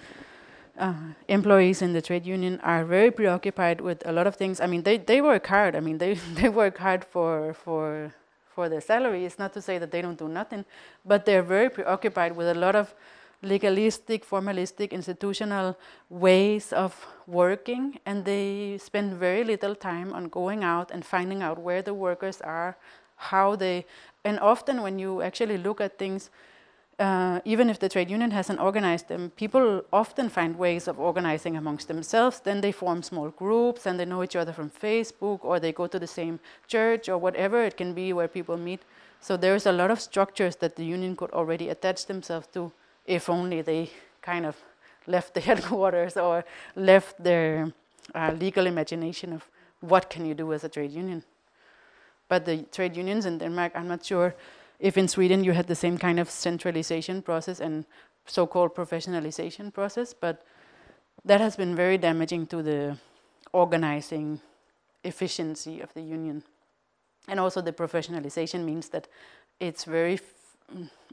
uh, employees in the trade union are very preoccupied with a lot of things. I mean, they, they work hard. I mean, they, they work hard for, for, for their salary. It's not to say that they don't do nothing, but they're very preoccupied with a lot of legalistic, formalistic, institutional ways of working, and they spend very little time on going out and finding out where the workers are, how they, and often when you actually look at things, uh, even if the trade union hasn't organized them, people often find ways of organizing amongst themselves. Then they form small groups and they know each other from Facebook or they go to the same church or whatever it can be where people meet. So there's a lot of structures that the union could already attach themselves to if only they kind of left the headquarters or left their uh, legal imagination of what can you do as a trade union. But the trade unions in Denmark, I'm not sure if in Sweden you had the same kind of centralization process and so-called professionalization process, but that has been very damaging to the organizing efficiency of the union. And also the professionalization means that it's very,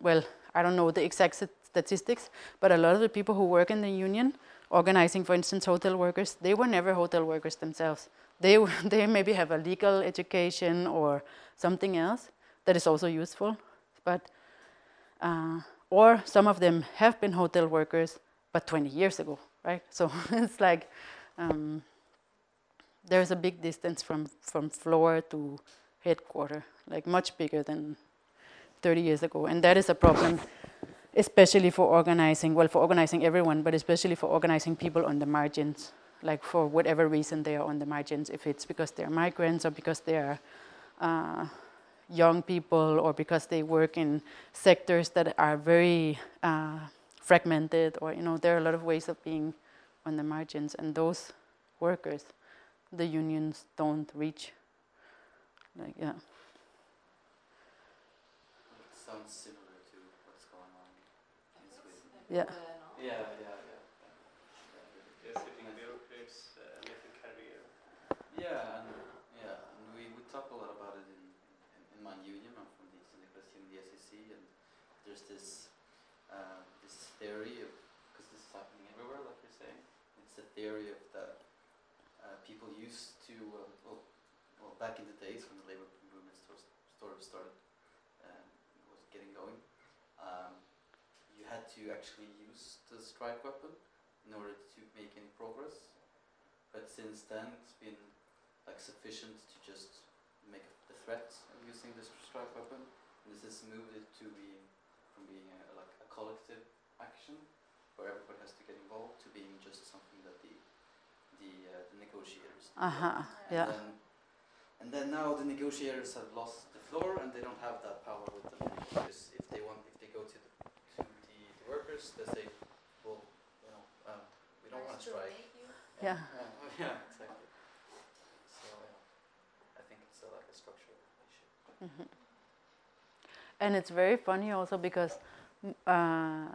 well, I don't know the exact statistics, but a lot of the people who work in the union, organizing, for instance, hotel workers, they were never hotel workers themselves. They, they maybe have a legal education or something else, that is also useful. But uh, or some of them have been hotel workers, but 20 years ago, right? So it's like um, there's a big distance from from floor to headquarter, like much bigger than 30 years ago, and that is a problem. Especially for organizing, well, for organizing everyone, but especially for organizing people on the margins, like for whatever reason they are on the margins, if it's because they're migrants or because they are uh, young people or because they work in sectors that are very uh, fragmented or you know there are a lot of ways of being on the margins. And those workers the unions don't reach like yeah. It sounds similar to what's going on in Sweden. Yeah. Yeah yeah yeah They're sitting bureaucrats, uh, making career. Yeah and yeah and we, we talk a lot about it in in my Union, I'm from the Syndication the SAC, and there's this uh, this theory of because this is happening everywhere, like you're saying. It's a theory of that uh, people used to um, well, well back in the days when the labor movement sort of started and was getting going. Um, you had to actually use the strike weapon in order to make any progress. But since then, it's been like sufficient to just make the threat of using this strike weapon. And this has moved it to being from being a, like a collective action where everybody has to get involved to being just something that the the, uh, the negotiators. uh-huh. Yeah. And then, and then now the negotiators have lost the floor and they don't have that power with them. Because if they want if they go to the to the, the workers they say well you know um, we don't want to strike. yeah. Yeah, yeah, exactly. So yeah, I think it's uh, like a structural issue. Mm-hmm. And it's very funny also because uh,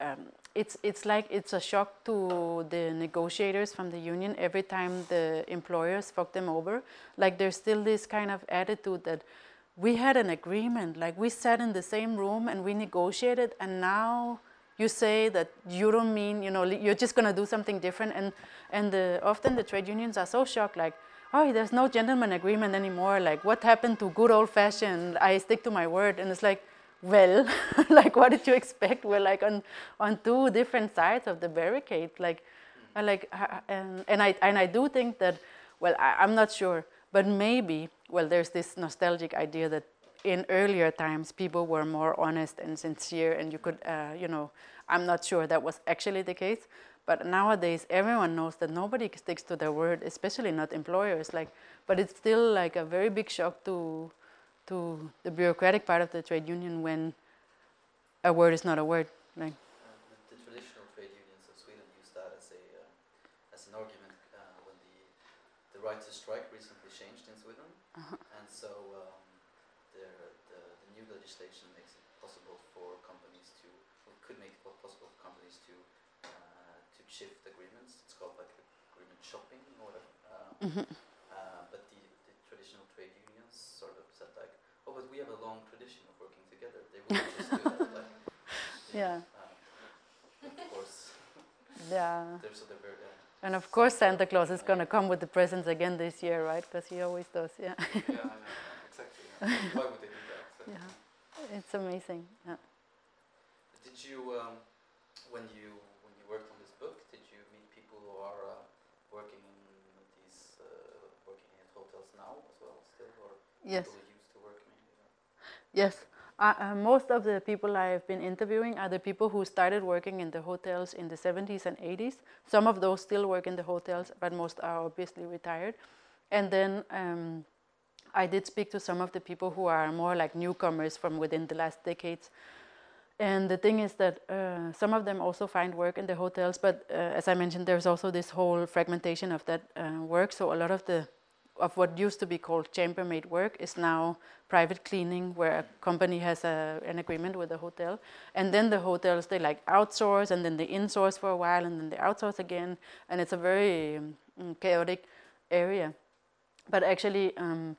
um, it's it's like it's a shock to the negotiators from the union every time the employers fuck them over. Like there's still this kind of attitude that we had an agreement, like we sat in the same room and we negotiated, and now you say that you don't mean, you know, you're just gonna do something different, and and the, often the trade unions are so shocked, like. Oh, there's no gentleman agreement anymore. Like, what happened to good old fashioned? I stick to my word, and it's like, well, like what did you expect? We're like on on two different sides of the barricade. Like, like, and and I and I do think that. Well, I, I'm not sure, but maybe. Well, there's this nostalgic idea that in earlier times people were more honest and sincere, and you could, uh, you know, I'm not sure that was actually the case. But nowadays, everyone knows that nobody sticks to their word, especially not employers. Like, but it's still like a very big shock to to the bureaucratic part of the trade union when a word is not a word. Like, Uh, the, the traditional trade unions of Sweden use that as a uh, as an argument uh, when the the right to strike recently changed in Sweden, Uh-huh. and so um, the, the the new legislation makes it possible for companies to well, could make it possible for companies uh, to shift agreements. It's called like agreement shopping or whatever. Uh, Mhm. uh, but the, the traditional trade unions sort of said like, oh, but we have a long tradition of working together. They wouldn't just do that. Like, Yeah. um, of course, yeah. they're sort of very. And of course, Santa Claus is going to come with the presents again this year, right? Because he always does. Yeah. yeah, yeah, exactly. yeah. Why would they do that? So, yeah. It's amazing. Yeah. Did you, um, when you when you worked on this book, did you meet people who are uh, working in these uh, working in hotels now as well, still, or Yes. Yes. Uh, uh, most of the people I've been interviewing are the people who started working in the hotels in the 70s and 80s. Some of those still work in the hotels, but most are obviously retired. And then um, I did speak to some of the people who are more like newcomers from within the last decades. And the thing is that uh, some of them also find work in the hotels, but uh, as I mentioned, there's also this whole fragmentation of that uh, work. So a lot of the of what used to be called chambermaid work is now private cleaning, where a company has a, an agreement with a hotel, and then the hotels they like outsource, and then they insource for a while, and then they outsource again, and it's a very um, chaotic area. But actually, um,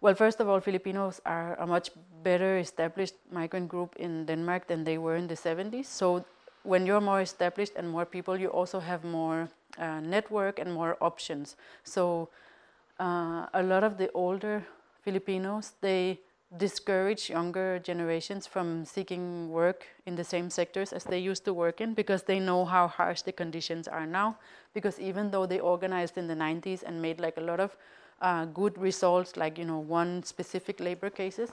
well, first of all, Filipinos are a much better established migrant group in Denmark than they were in the 70s. So when you're more established and more people, you also have more uh, network and more options. So uh, a lot of the older Filipinos they discourage younger generations from seeking work in the same sectors as they used to work in because they know how harsh the conditions are now. Because even though they organized in the 90s and made like a lot of uh, good results, like you know one specific labor cases,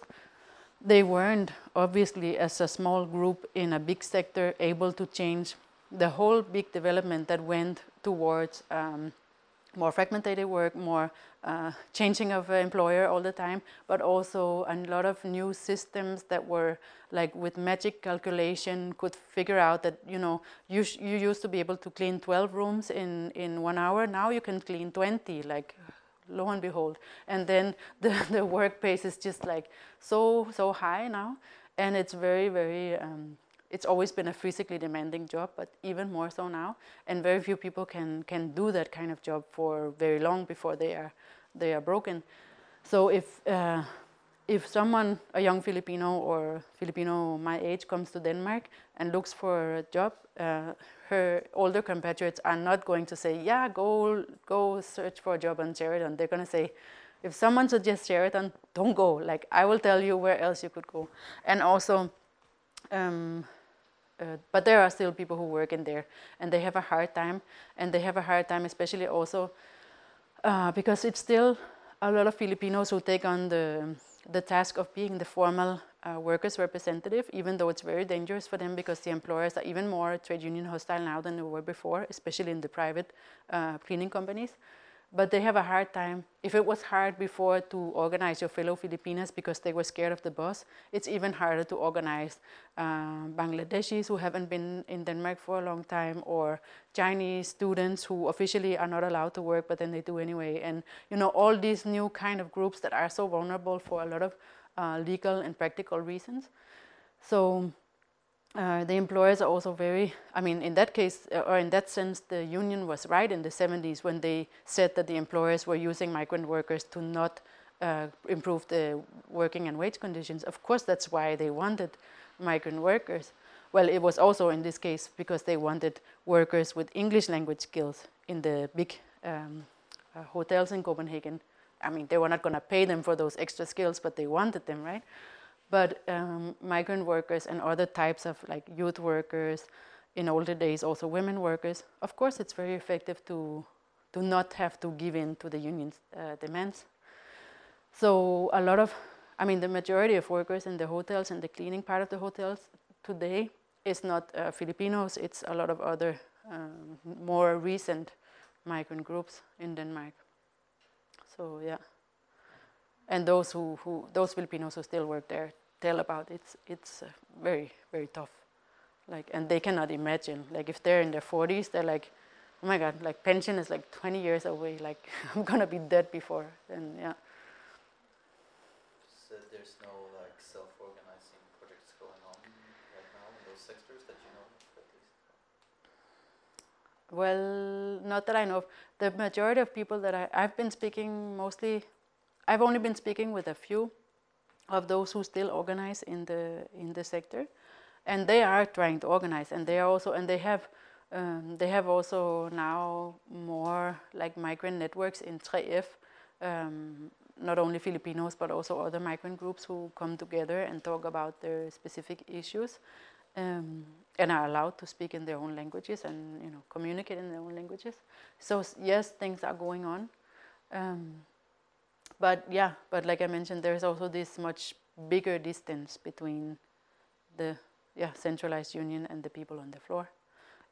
they weren't obviously as a small group in a big sector able to change the whole big development that went towards um, more fragmented work, more uh, changing of employer all the time, but also a lot of new systems that were like with magic calculation could figure out that you know you you used to be able to clean 12 rooms in in one hour. Now you can clean 20, like lo and behold, and then the the work pace is just like so so high now, and it's very very. Um, it's always been a physically demanding job, but even more so now. And very few people can can do that kind of job for very long before they are they are broken. So if uh, if someone, a young Filipino or Filipino my age, comes to Denmark and looks for a job, uh, her older compatriots are not going to say, "Yeah, go go search for a job on Sheraton." They're going to say, "If someone suggests Sheraton, don't go. Like I will tell you where else you could go." And also. Um, uh, but there are still people who work in there and they have a hard time and they have a hard time especially also uh, because it's still a lot of filipinos who take on the, the task of being the formal uh, workers representative even though it's very dangerous for them because the employers are even more trade union hostile now than they were before especially in the private uh, cleaning companies but they have a hard time. If it was hard before to organize your fellow Filipinas because they were scared of the boss, it's even harder to organize uh, Bangladeshis who haven't been in Denmark for a long time, or Chinese students who officially are not allowed to work but then they do anyway, and you know all these new kind of groups that are so vulnerable for a lot of uh, legal and practical reasons. So the employers are also very, I mean, in that case, uh, or in that sense, the union was right in the 70s when they said that the employers were using migrant workers to not uh, improve the working and wage conditions. Of course, that's why they wanted migrant workers. Well, it was also in this case because they wanted workers with English language skills in the big um, uh, hotels in Copenhagen. I mean, they were not going to pay them for those extra skills, but they wanted them, right? But um, migrant workers and other types of like youth workers, in older days also women workers, of course, it's very effective to to not have to give in to the union's uh, demands. So a lot of, I mean, the majority of workers in the hotels and the cleaning part of the hotels today is not uh, Filipinos. It's a lot of other um, more recent migrant groups in Denmark. So yeah, and those who, who those Filipinos who still work there tell about it's it's uh, very very tough. Like and they cannot imagine like if they're in their 40s, they're like, oh my god, like pension is like 20 years away. Like I'm gonna be dead before. And yeah. So there's no like self-organizing projects going on right now in those sectors that you know of at least. Well, not that I know of. The majority of people that I, I've been speaking mostly, I've only been speaking with a few of those who still organize in the in the sector, and they are trying to organize, and they are also and they have um, they have also now more like migrant networks in 3F, um, not only Filipinos but also other migrant groups who come together and talk about their specific issues um, and are allowed to speak in their own languages and you know communicate in their own languages. So yes, things are going on, um, but yeah, but like I mentioned, there's also this much bigger distance between the yeah centralized union and the people on the floor,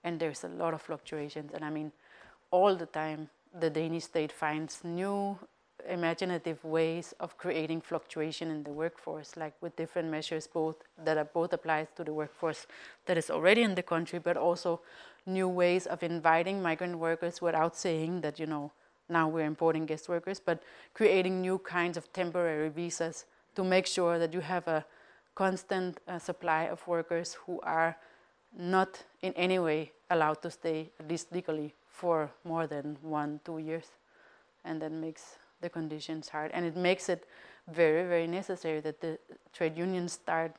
and there's a lot of fluctuations. And I mean, all the time the Danish state finds new imaginative ways of creating fluctuation in the workforce, like with different measures, both that are both applied to the workforce that is already in the country, but also new ways of inviting migrant workers without saying that you know now we're importing guest workers, but creating new kinds of temporary visas to make sure that you have a constant uh, supply of workers who are not in any way allowed to stay, at least legally, for more than one, two years. And that makes the conditions hard. And it makes it very, very necessary that the trade unions start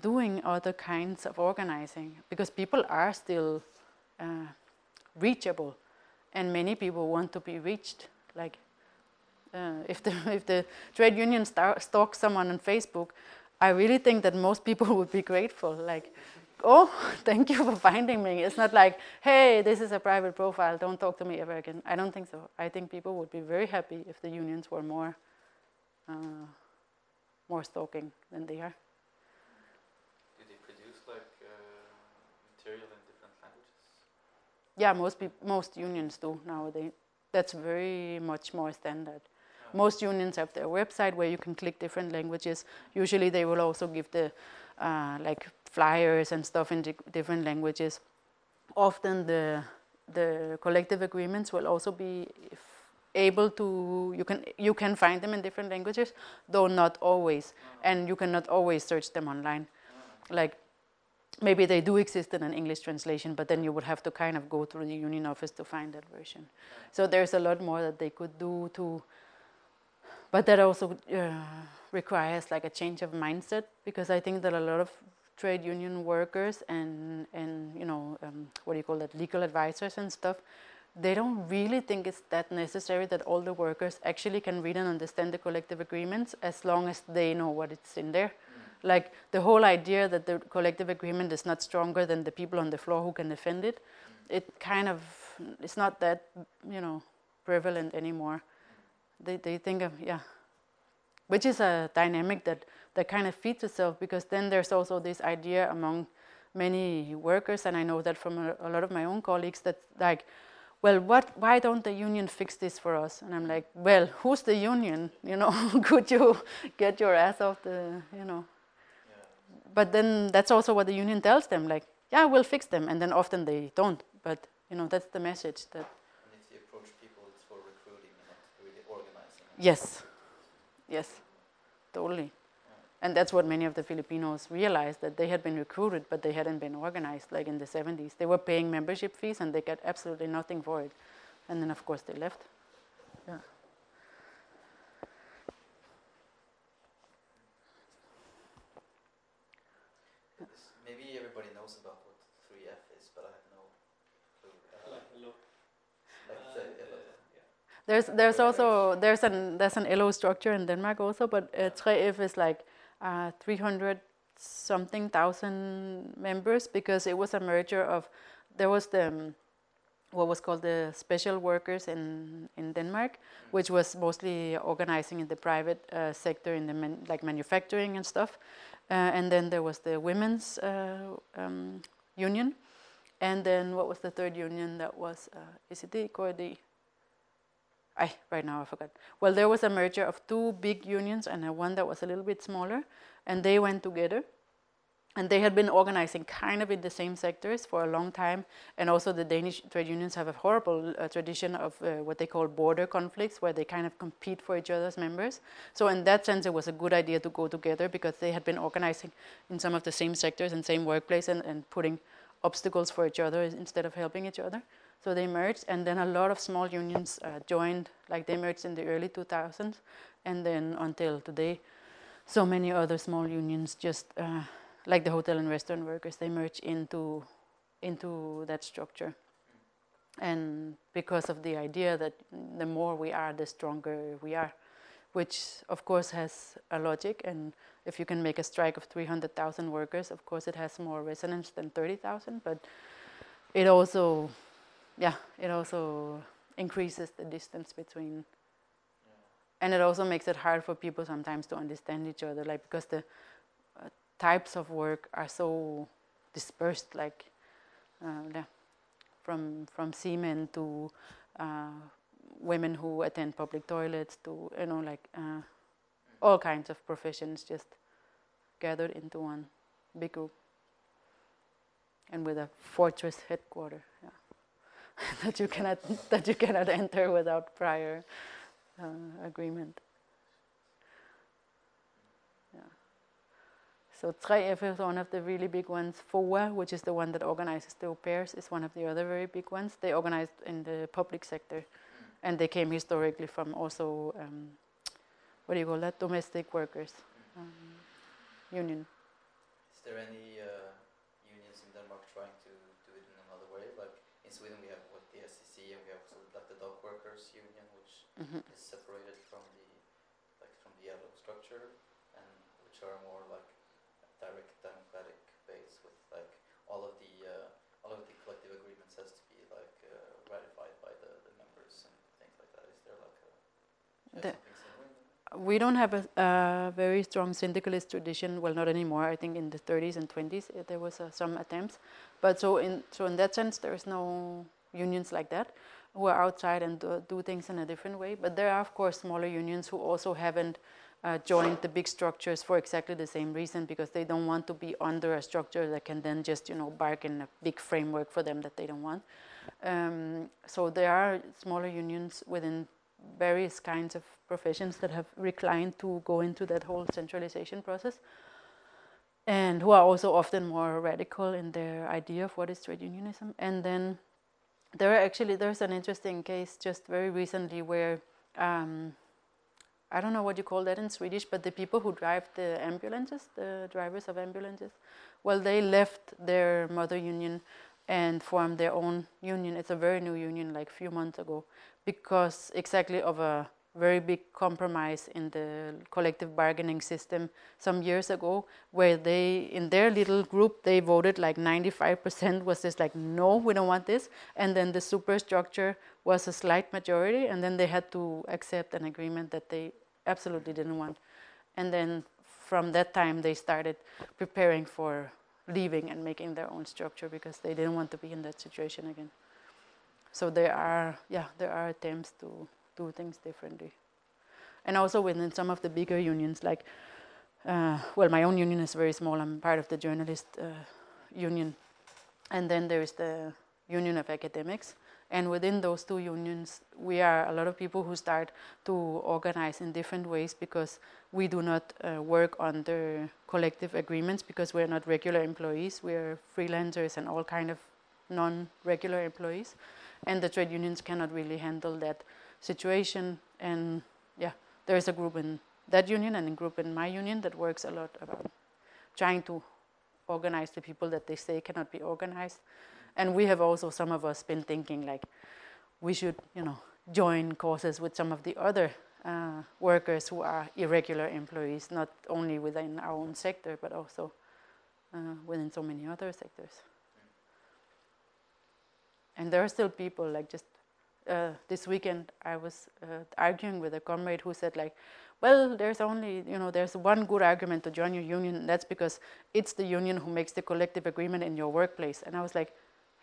doing other kinds of organizing because people are still uh, reachable and many people want to be reached. Like uh, if, the, if the trade union stalks someone on Facebook, I really think that most people would be grateful. Like, oh, thank you for finding me. It's not like, hey, this is a private profile, don't talk to me ever again. I don't think so. I think people would be very happy if the unions were more, uh, more stalking than they are. Do they produce like uh, material in different languages? Yeah, most most unions do nowadays. That's very much more standard. Yeah. Most unions have their website where you can click different languages. Usually, they will also give the uh, like flyers and stuff in di- different languages. Often, the the collective agreements will also be able to you can you can find them in different languages, though not always, and you cannot always search them online. Like maybe they do exist in an English translation, but then you would have to kind of go through the union office to find that version. So there's a lot more that they could do to, but that also uh, requires like a change of mindset because I think that a lot of trade union workers and and you know um, what do you call that legal advisors and stuff they don't really think it's that necessary that all the workers actually can read and understand the collective agreements as long as they know what it's in there like the whole idea that the collective agreement is not stronger than the people on the floor who can defend it it kind of it's not that you know prevalent anymore. They, they think of yeah. Which is a dynamic that that kind of feeds itself because then there's also this idea among many workers and i know that from a, a lot of my own colleagues that like well what why don't the union fix this for us? And i'm like well who's the union? You know could you get your ass off the you know. But then that's also what the union tells them like yeah we'll fix them and then often they don't but you know that's the message that And if you approach people, it's for recruiting not really organizing. yes yes totally And that's what many of the Filipinos realized that they had been recruited, but they hadn't been organized like in the 70s. They were paying membership fees and they got absolutely nothing for it. And then, of course, they left. Yeah. This- Maybe everybody knows about what 3F is, but I have no clue. Uh, Like a look. like Uh, the, the- uh, yeah. There's there's also there's an there's an LO structure in Denmark also, but uh, 3F is like uh, 300 something thousand members because it was a merger of there was the um, what was called the special workers in in Denmark, which was mostly organizing in the private uh, sector in the man, like manufacturing and stuff, uh, and then there was the women's uh, um, union, and then what was the third union that was uh, ECD, KOD? I right now I forgot. Well, there was a merger of two big unions and a one that was a little bit smaller, and they went together. And they had been organizing kind of in the same sectors for a long time. And also, the Danish trade unions have a horrible uh, tradition of uh, what they call border conflicts, where they kind of compete for each other's members. So, in that sense, it was a good idea to go together because they had been organizing in some of the same sectors and same workplace and, and putting obstacles for each other instead of helping each other. So they merged, and then a lot of small unions uh, joined. Like they merged in the early 2000s, and then until today, so many other small unions just uh, like the hotel and restaurant workers, they merge into into that structure. And because of the idea that the more we are, the stronger we are, which of course has a logic. And if you can make a strike of 300,000 workers, of course it has more resonance than 30,000. But it also, yeah, it also increases the distance between and it also makes it hard for people sometimes to understand each other like because the uh, types of work are so dispersed like uh, yeah, from from seamen to uh, women who attend public toilets to you know like uh, all kinds of professions just gathered into one big group and with a fortress headquarter yeah. that you cannot that you cannot enter without prior uh, agreement. Yeah. So 3F is one of the really big ones. FOA, which is the one that organizes the au pairs, is one of the other very big ones. They organized in the public sector, and they came historically from also, um, what do you call that, domestic workers um, union. Is there any uh, unions in Denmark trying to do it in another way? Like in Sweden, we have what the SAC, and we have also like the dock workers union, which Mhm. is separated from the like from the LO structure, and which are more like direct democratic base with like all of the uh, all of the collective agreements has to be like uh, ratified by the, the members and things like that. Is there like a The- something similar? in Denmark? We don't have a, a very strong syndicalist tradition. Well, not anymore. I think in the 30s and 20s uh, there was uh, some attempts, but so in so in that sense there is no unions like that who are outside and do, do things in a different way. But there are of course smaller unions who also haven't uh, joined the big structures for exactly the same reason because they don't want to be under a structure that can then just you know bark in a big framework for them that they don't want. Um, so there are smaller unions within various kinds of professions that have reclined to go into that whole centralization process and who are also often more radical in their idea of what is trade unionism and then there are actually there's an interesting case just very recently where um, I don't know what you call that in Swedish, but the people who drive the ambulances, the drivers of ambulances, well, they left their mother union and formed their own union. It's a very new union, like a few months ago, because exactly of a very big compromise in the collective bargaining system some years ago, where they, in their little group, they voted like 95% was just like, no, we don't want this. And then the superstructure was a slight majority, and then they had to accept an agreement that they absolutely didn't want. And then from that time, they started preparing for leaving and making their own structure because they didn't want to be in that situation again. So there are, yeah, there are attempts to do things differently. And also within some of the bigger unions, like, uh, well, my own union is very small. I'm part of the journalist uh, union, and then there is the Union of Academics, And within those two unions, we are a lot of people who start to organize in different ways because we do not uh, work under collective agreements because we're not regular employees. We're freelancers and all kind of non-regular employees, and the trade unions cannot really handle that situation. And yeah, there is a group in that union and a group in my union that works a lot about trying to organize the people that they say cannot be organized. And we have also, some of us, been thinking like we should, you know, join causes with some of the other uh, workers who are irregular employees, not only within our own sector, but also uh, within so many other sectors. And there are still people like just uh, this weekend I was uh, arguing with a comrade who said like, well, there's only you know there's one good argument to join your union. That's because it's the union who makes the collective agreement in your workplace. And I was like,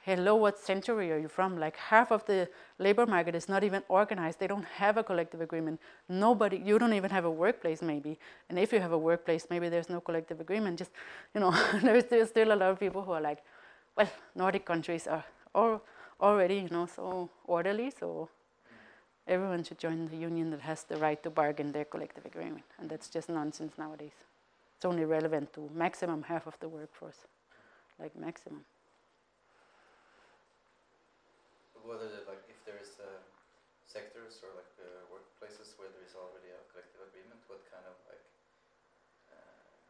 hello, what century are you from? Like half of the labor market is not even organized. They don't have a collective agreement. Nobody, you don't even have a workplace maybe. And if you have a workplace, maybe there's no collective agreement. Just you know, there's still, still a lot of people who are like, well, Nordic countries are all already, you know, so orderly, so everyone should join the union that has the right to bargain their collective agreement. And that's just nonsense nowadays. It's only relevant to maximum half of the workforce, like maximum. Whether like if there is uh, sectors or like uh, workplaces where there is already a collective agreement, what kind of like uh,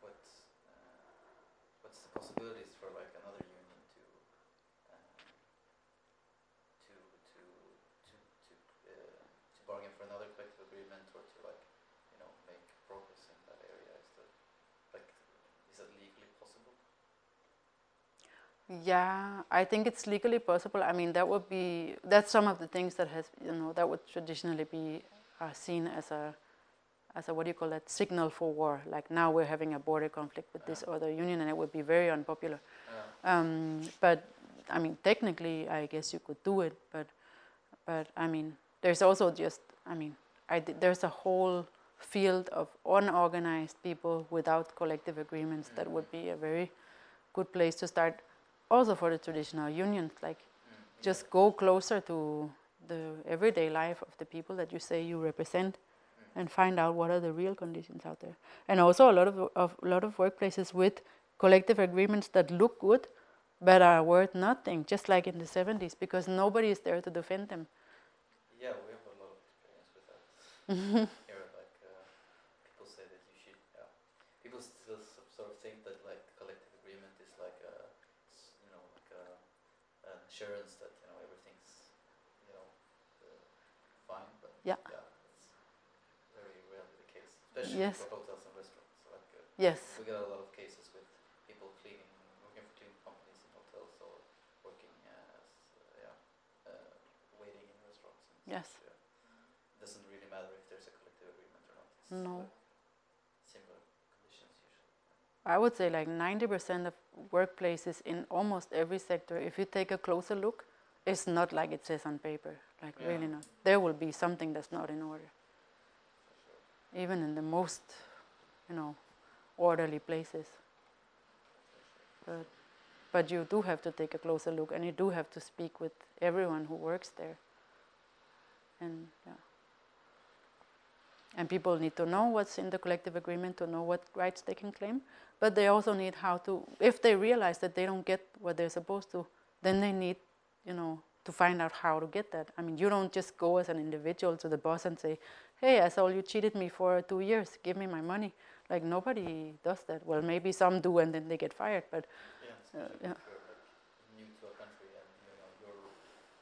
what uh, what's the possibilities for like another union to um, to to to to uh, to bargain for another collective agreement or to like you know make progress in that area? Is that like is that legally possible? Yeah, I think it's legally possible. I mean, that would be that's some of the things that has you know that would traditionally be uh, seen as a as a what do you call that signal for war. Like now we're having a border conflict with this other union, and it would be very unpopular. Um, but I mean, technically, I guess you could do it. But but I mean, there's also just I mean, I there's a whole field of unorganized people without collective agreements that would be a very good place to start. Also for the traditional unions, like mm, just go closer to the everyday life of the people that you say you represent and find out what are the real conditions out there. And also a lot of, of a lot of workplaces with collective agreements that look good but are worth nothing just like in the 70s because nobody is there to defend them. Yeah, we have a lot of experience with that. Here, like uh, people say that you should. Yeah, people still s- sort of think that like collective agreement is like a, s- you know, like a, an assurance that you know everything's, you know, uh, fine. But Yeah. yeah, it's very rarely the case, especially Yes. for hotels and restaurants. Like uh, yes we get a lot of cases with people cleaning, working for cleaning companies in hotels or working as uh, yeah, uh, waiting in restaurants. And Yes. such, yeah. It doesn't really matter if there's a collective agreement or not. It's No. like similar conditions usually. i would say like 90% of workplaces in almost every sector if you take a closer look it's not like it says on paper like Yeah. really not. There will be something that's not in order. Even in the most you know orderly places. But but you do have to take a closer look and you do have to speak with everyone who works there. And yeah and people need to know what's in the collective agreement to know what rights they can claim. But they also need how to if they realize that they don't get what they're supposed to then they need you know to find out how to get that. I mean you don't just go as an individual to the boss and say hey i saw you cheated me for two years. Give me my money. Like nobody does that. Well maybe some do and then they get fired but Yeah, Uh, yeah. if you're like new to a country and you know your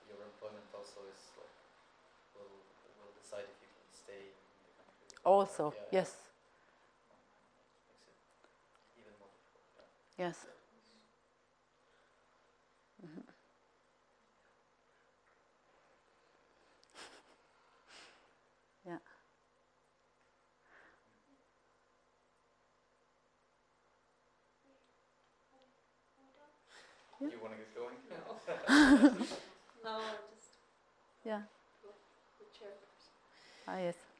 your employment also is like will will decide if you can stay in the country. Also Yeah, yeah. yes Makes it even more difficult. Yeah. yes Mhm. yeah You want to get going? No, I just yeah the chairperson. ah yes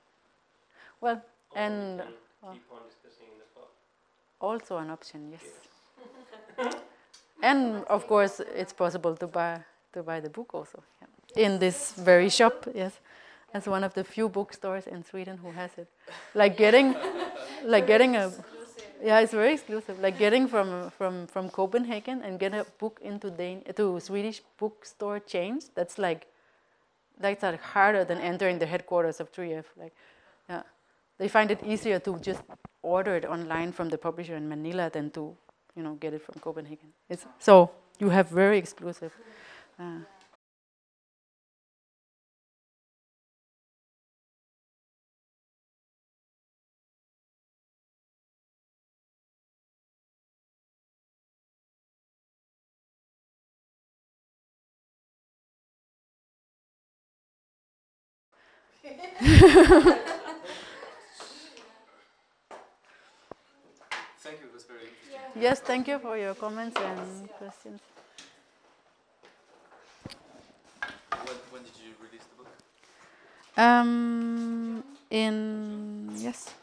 well Or we And, uh, keep on discussing in the pub. also an option yes and of course it's possible to buy to buy the book also yeah in this very shop. Yes, as one of the few bookstores in Sweden who has it. Like getting, like getting a yeah, it's very exclusive. Like getting from from from Copenhagen and get a book into Dan- to Swedish bookstore chains. That's like that's like harder than entering the headquarters of 3F. Like, they find it easier to just order it online from the publisher in Manila than to you know get it from Copenhagen. It's so you have very exclusive. Uh, Thank you, it was very interesting. Yes, thank you for your comments and questions. When, when did you release the book? Um, in yes,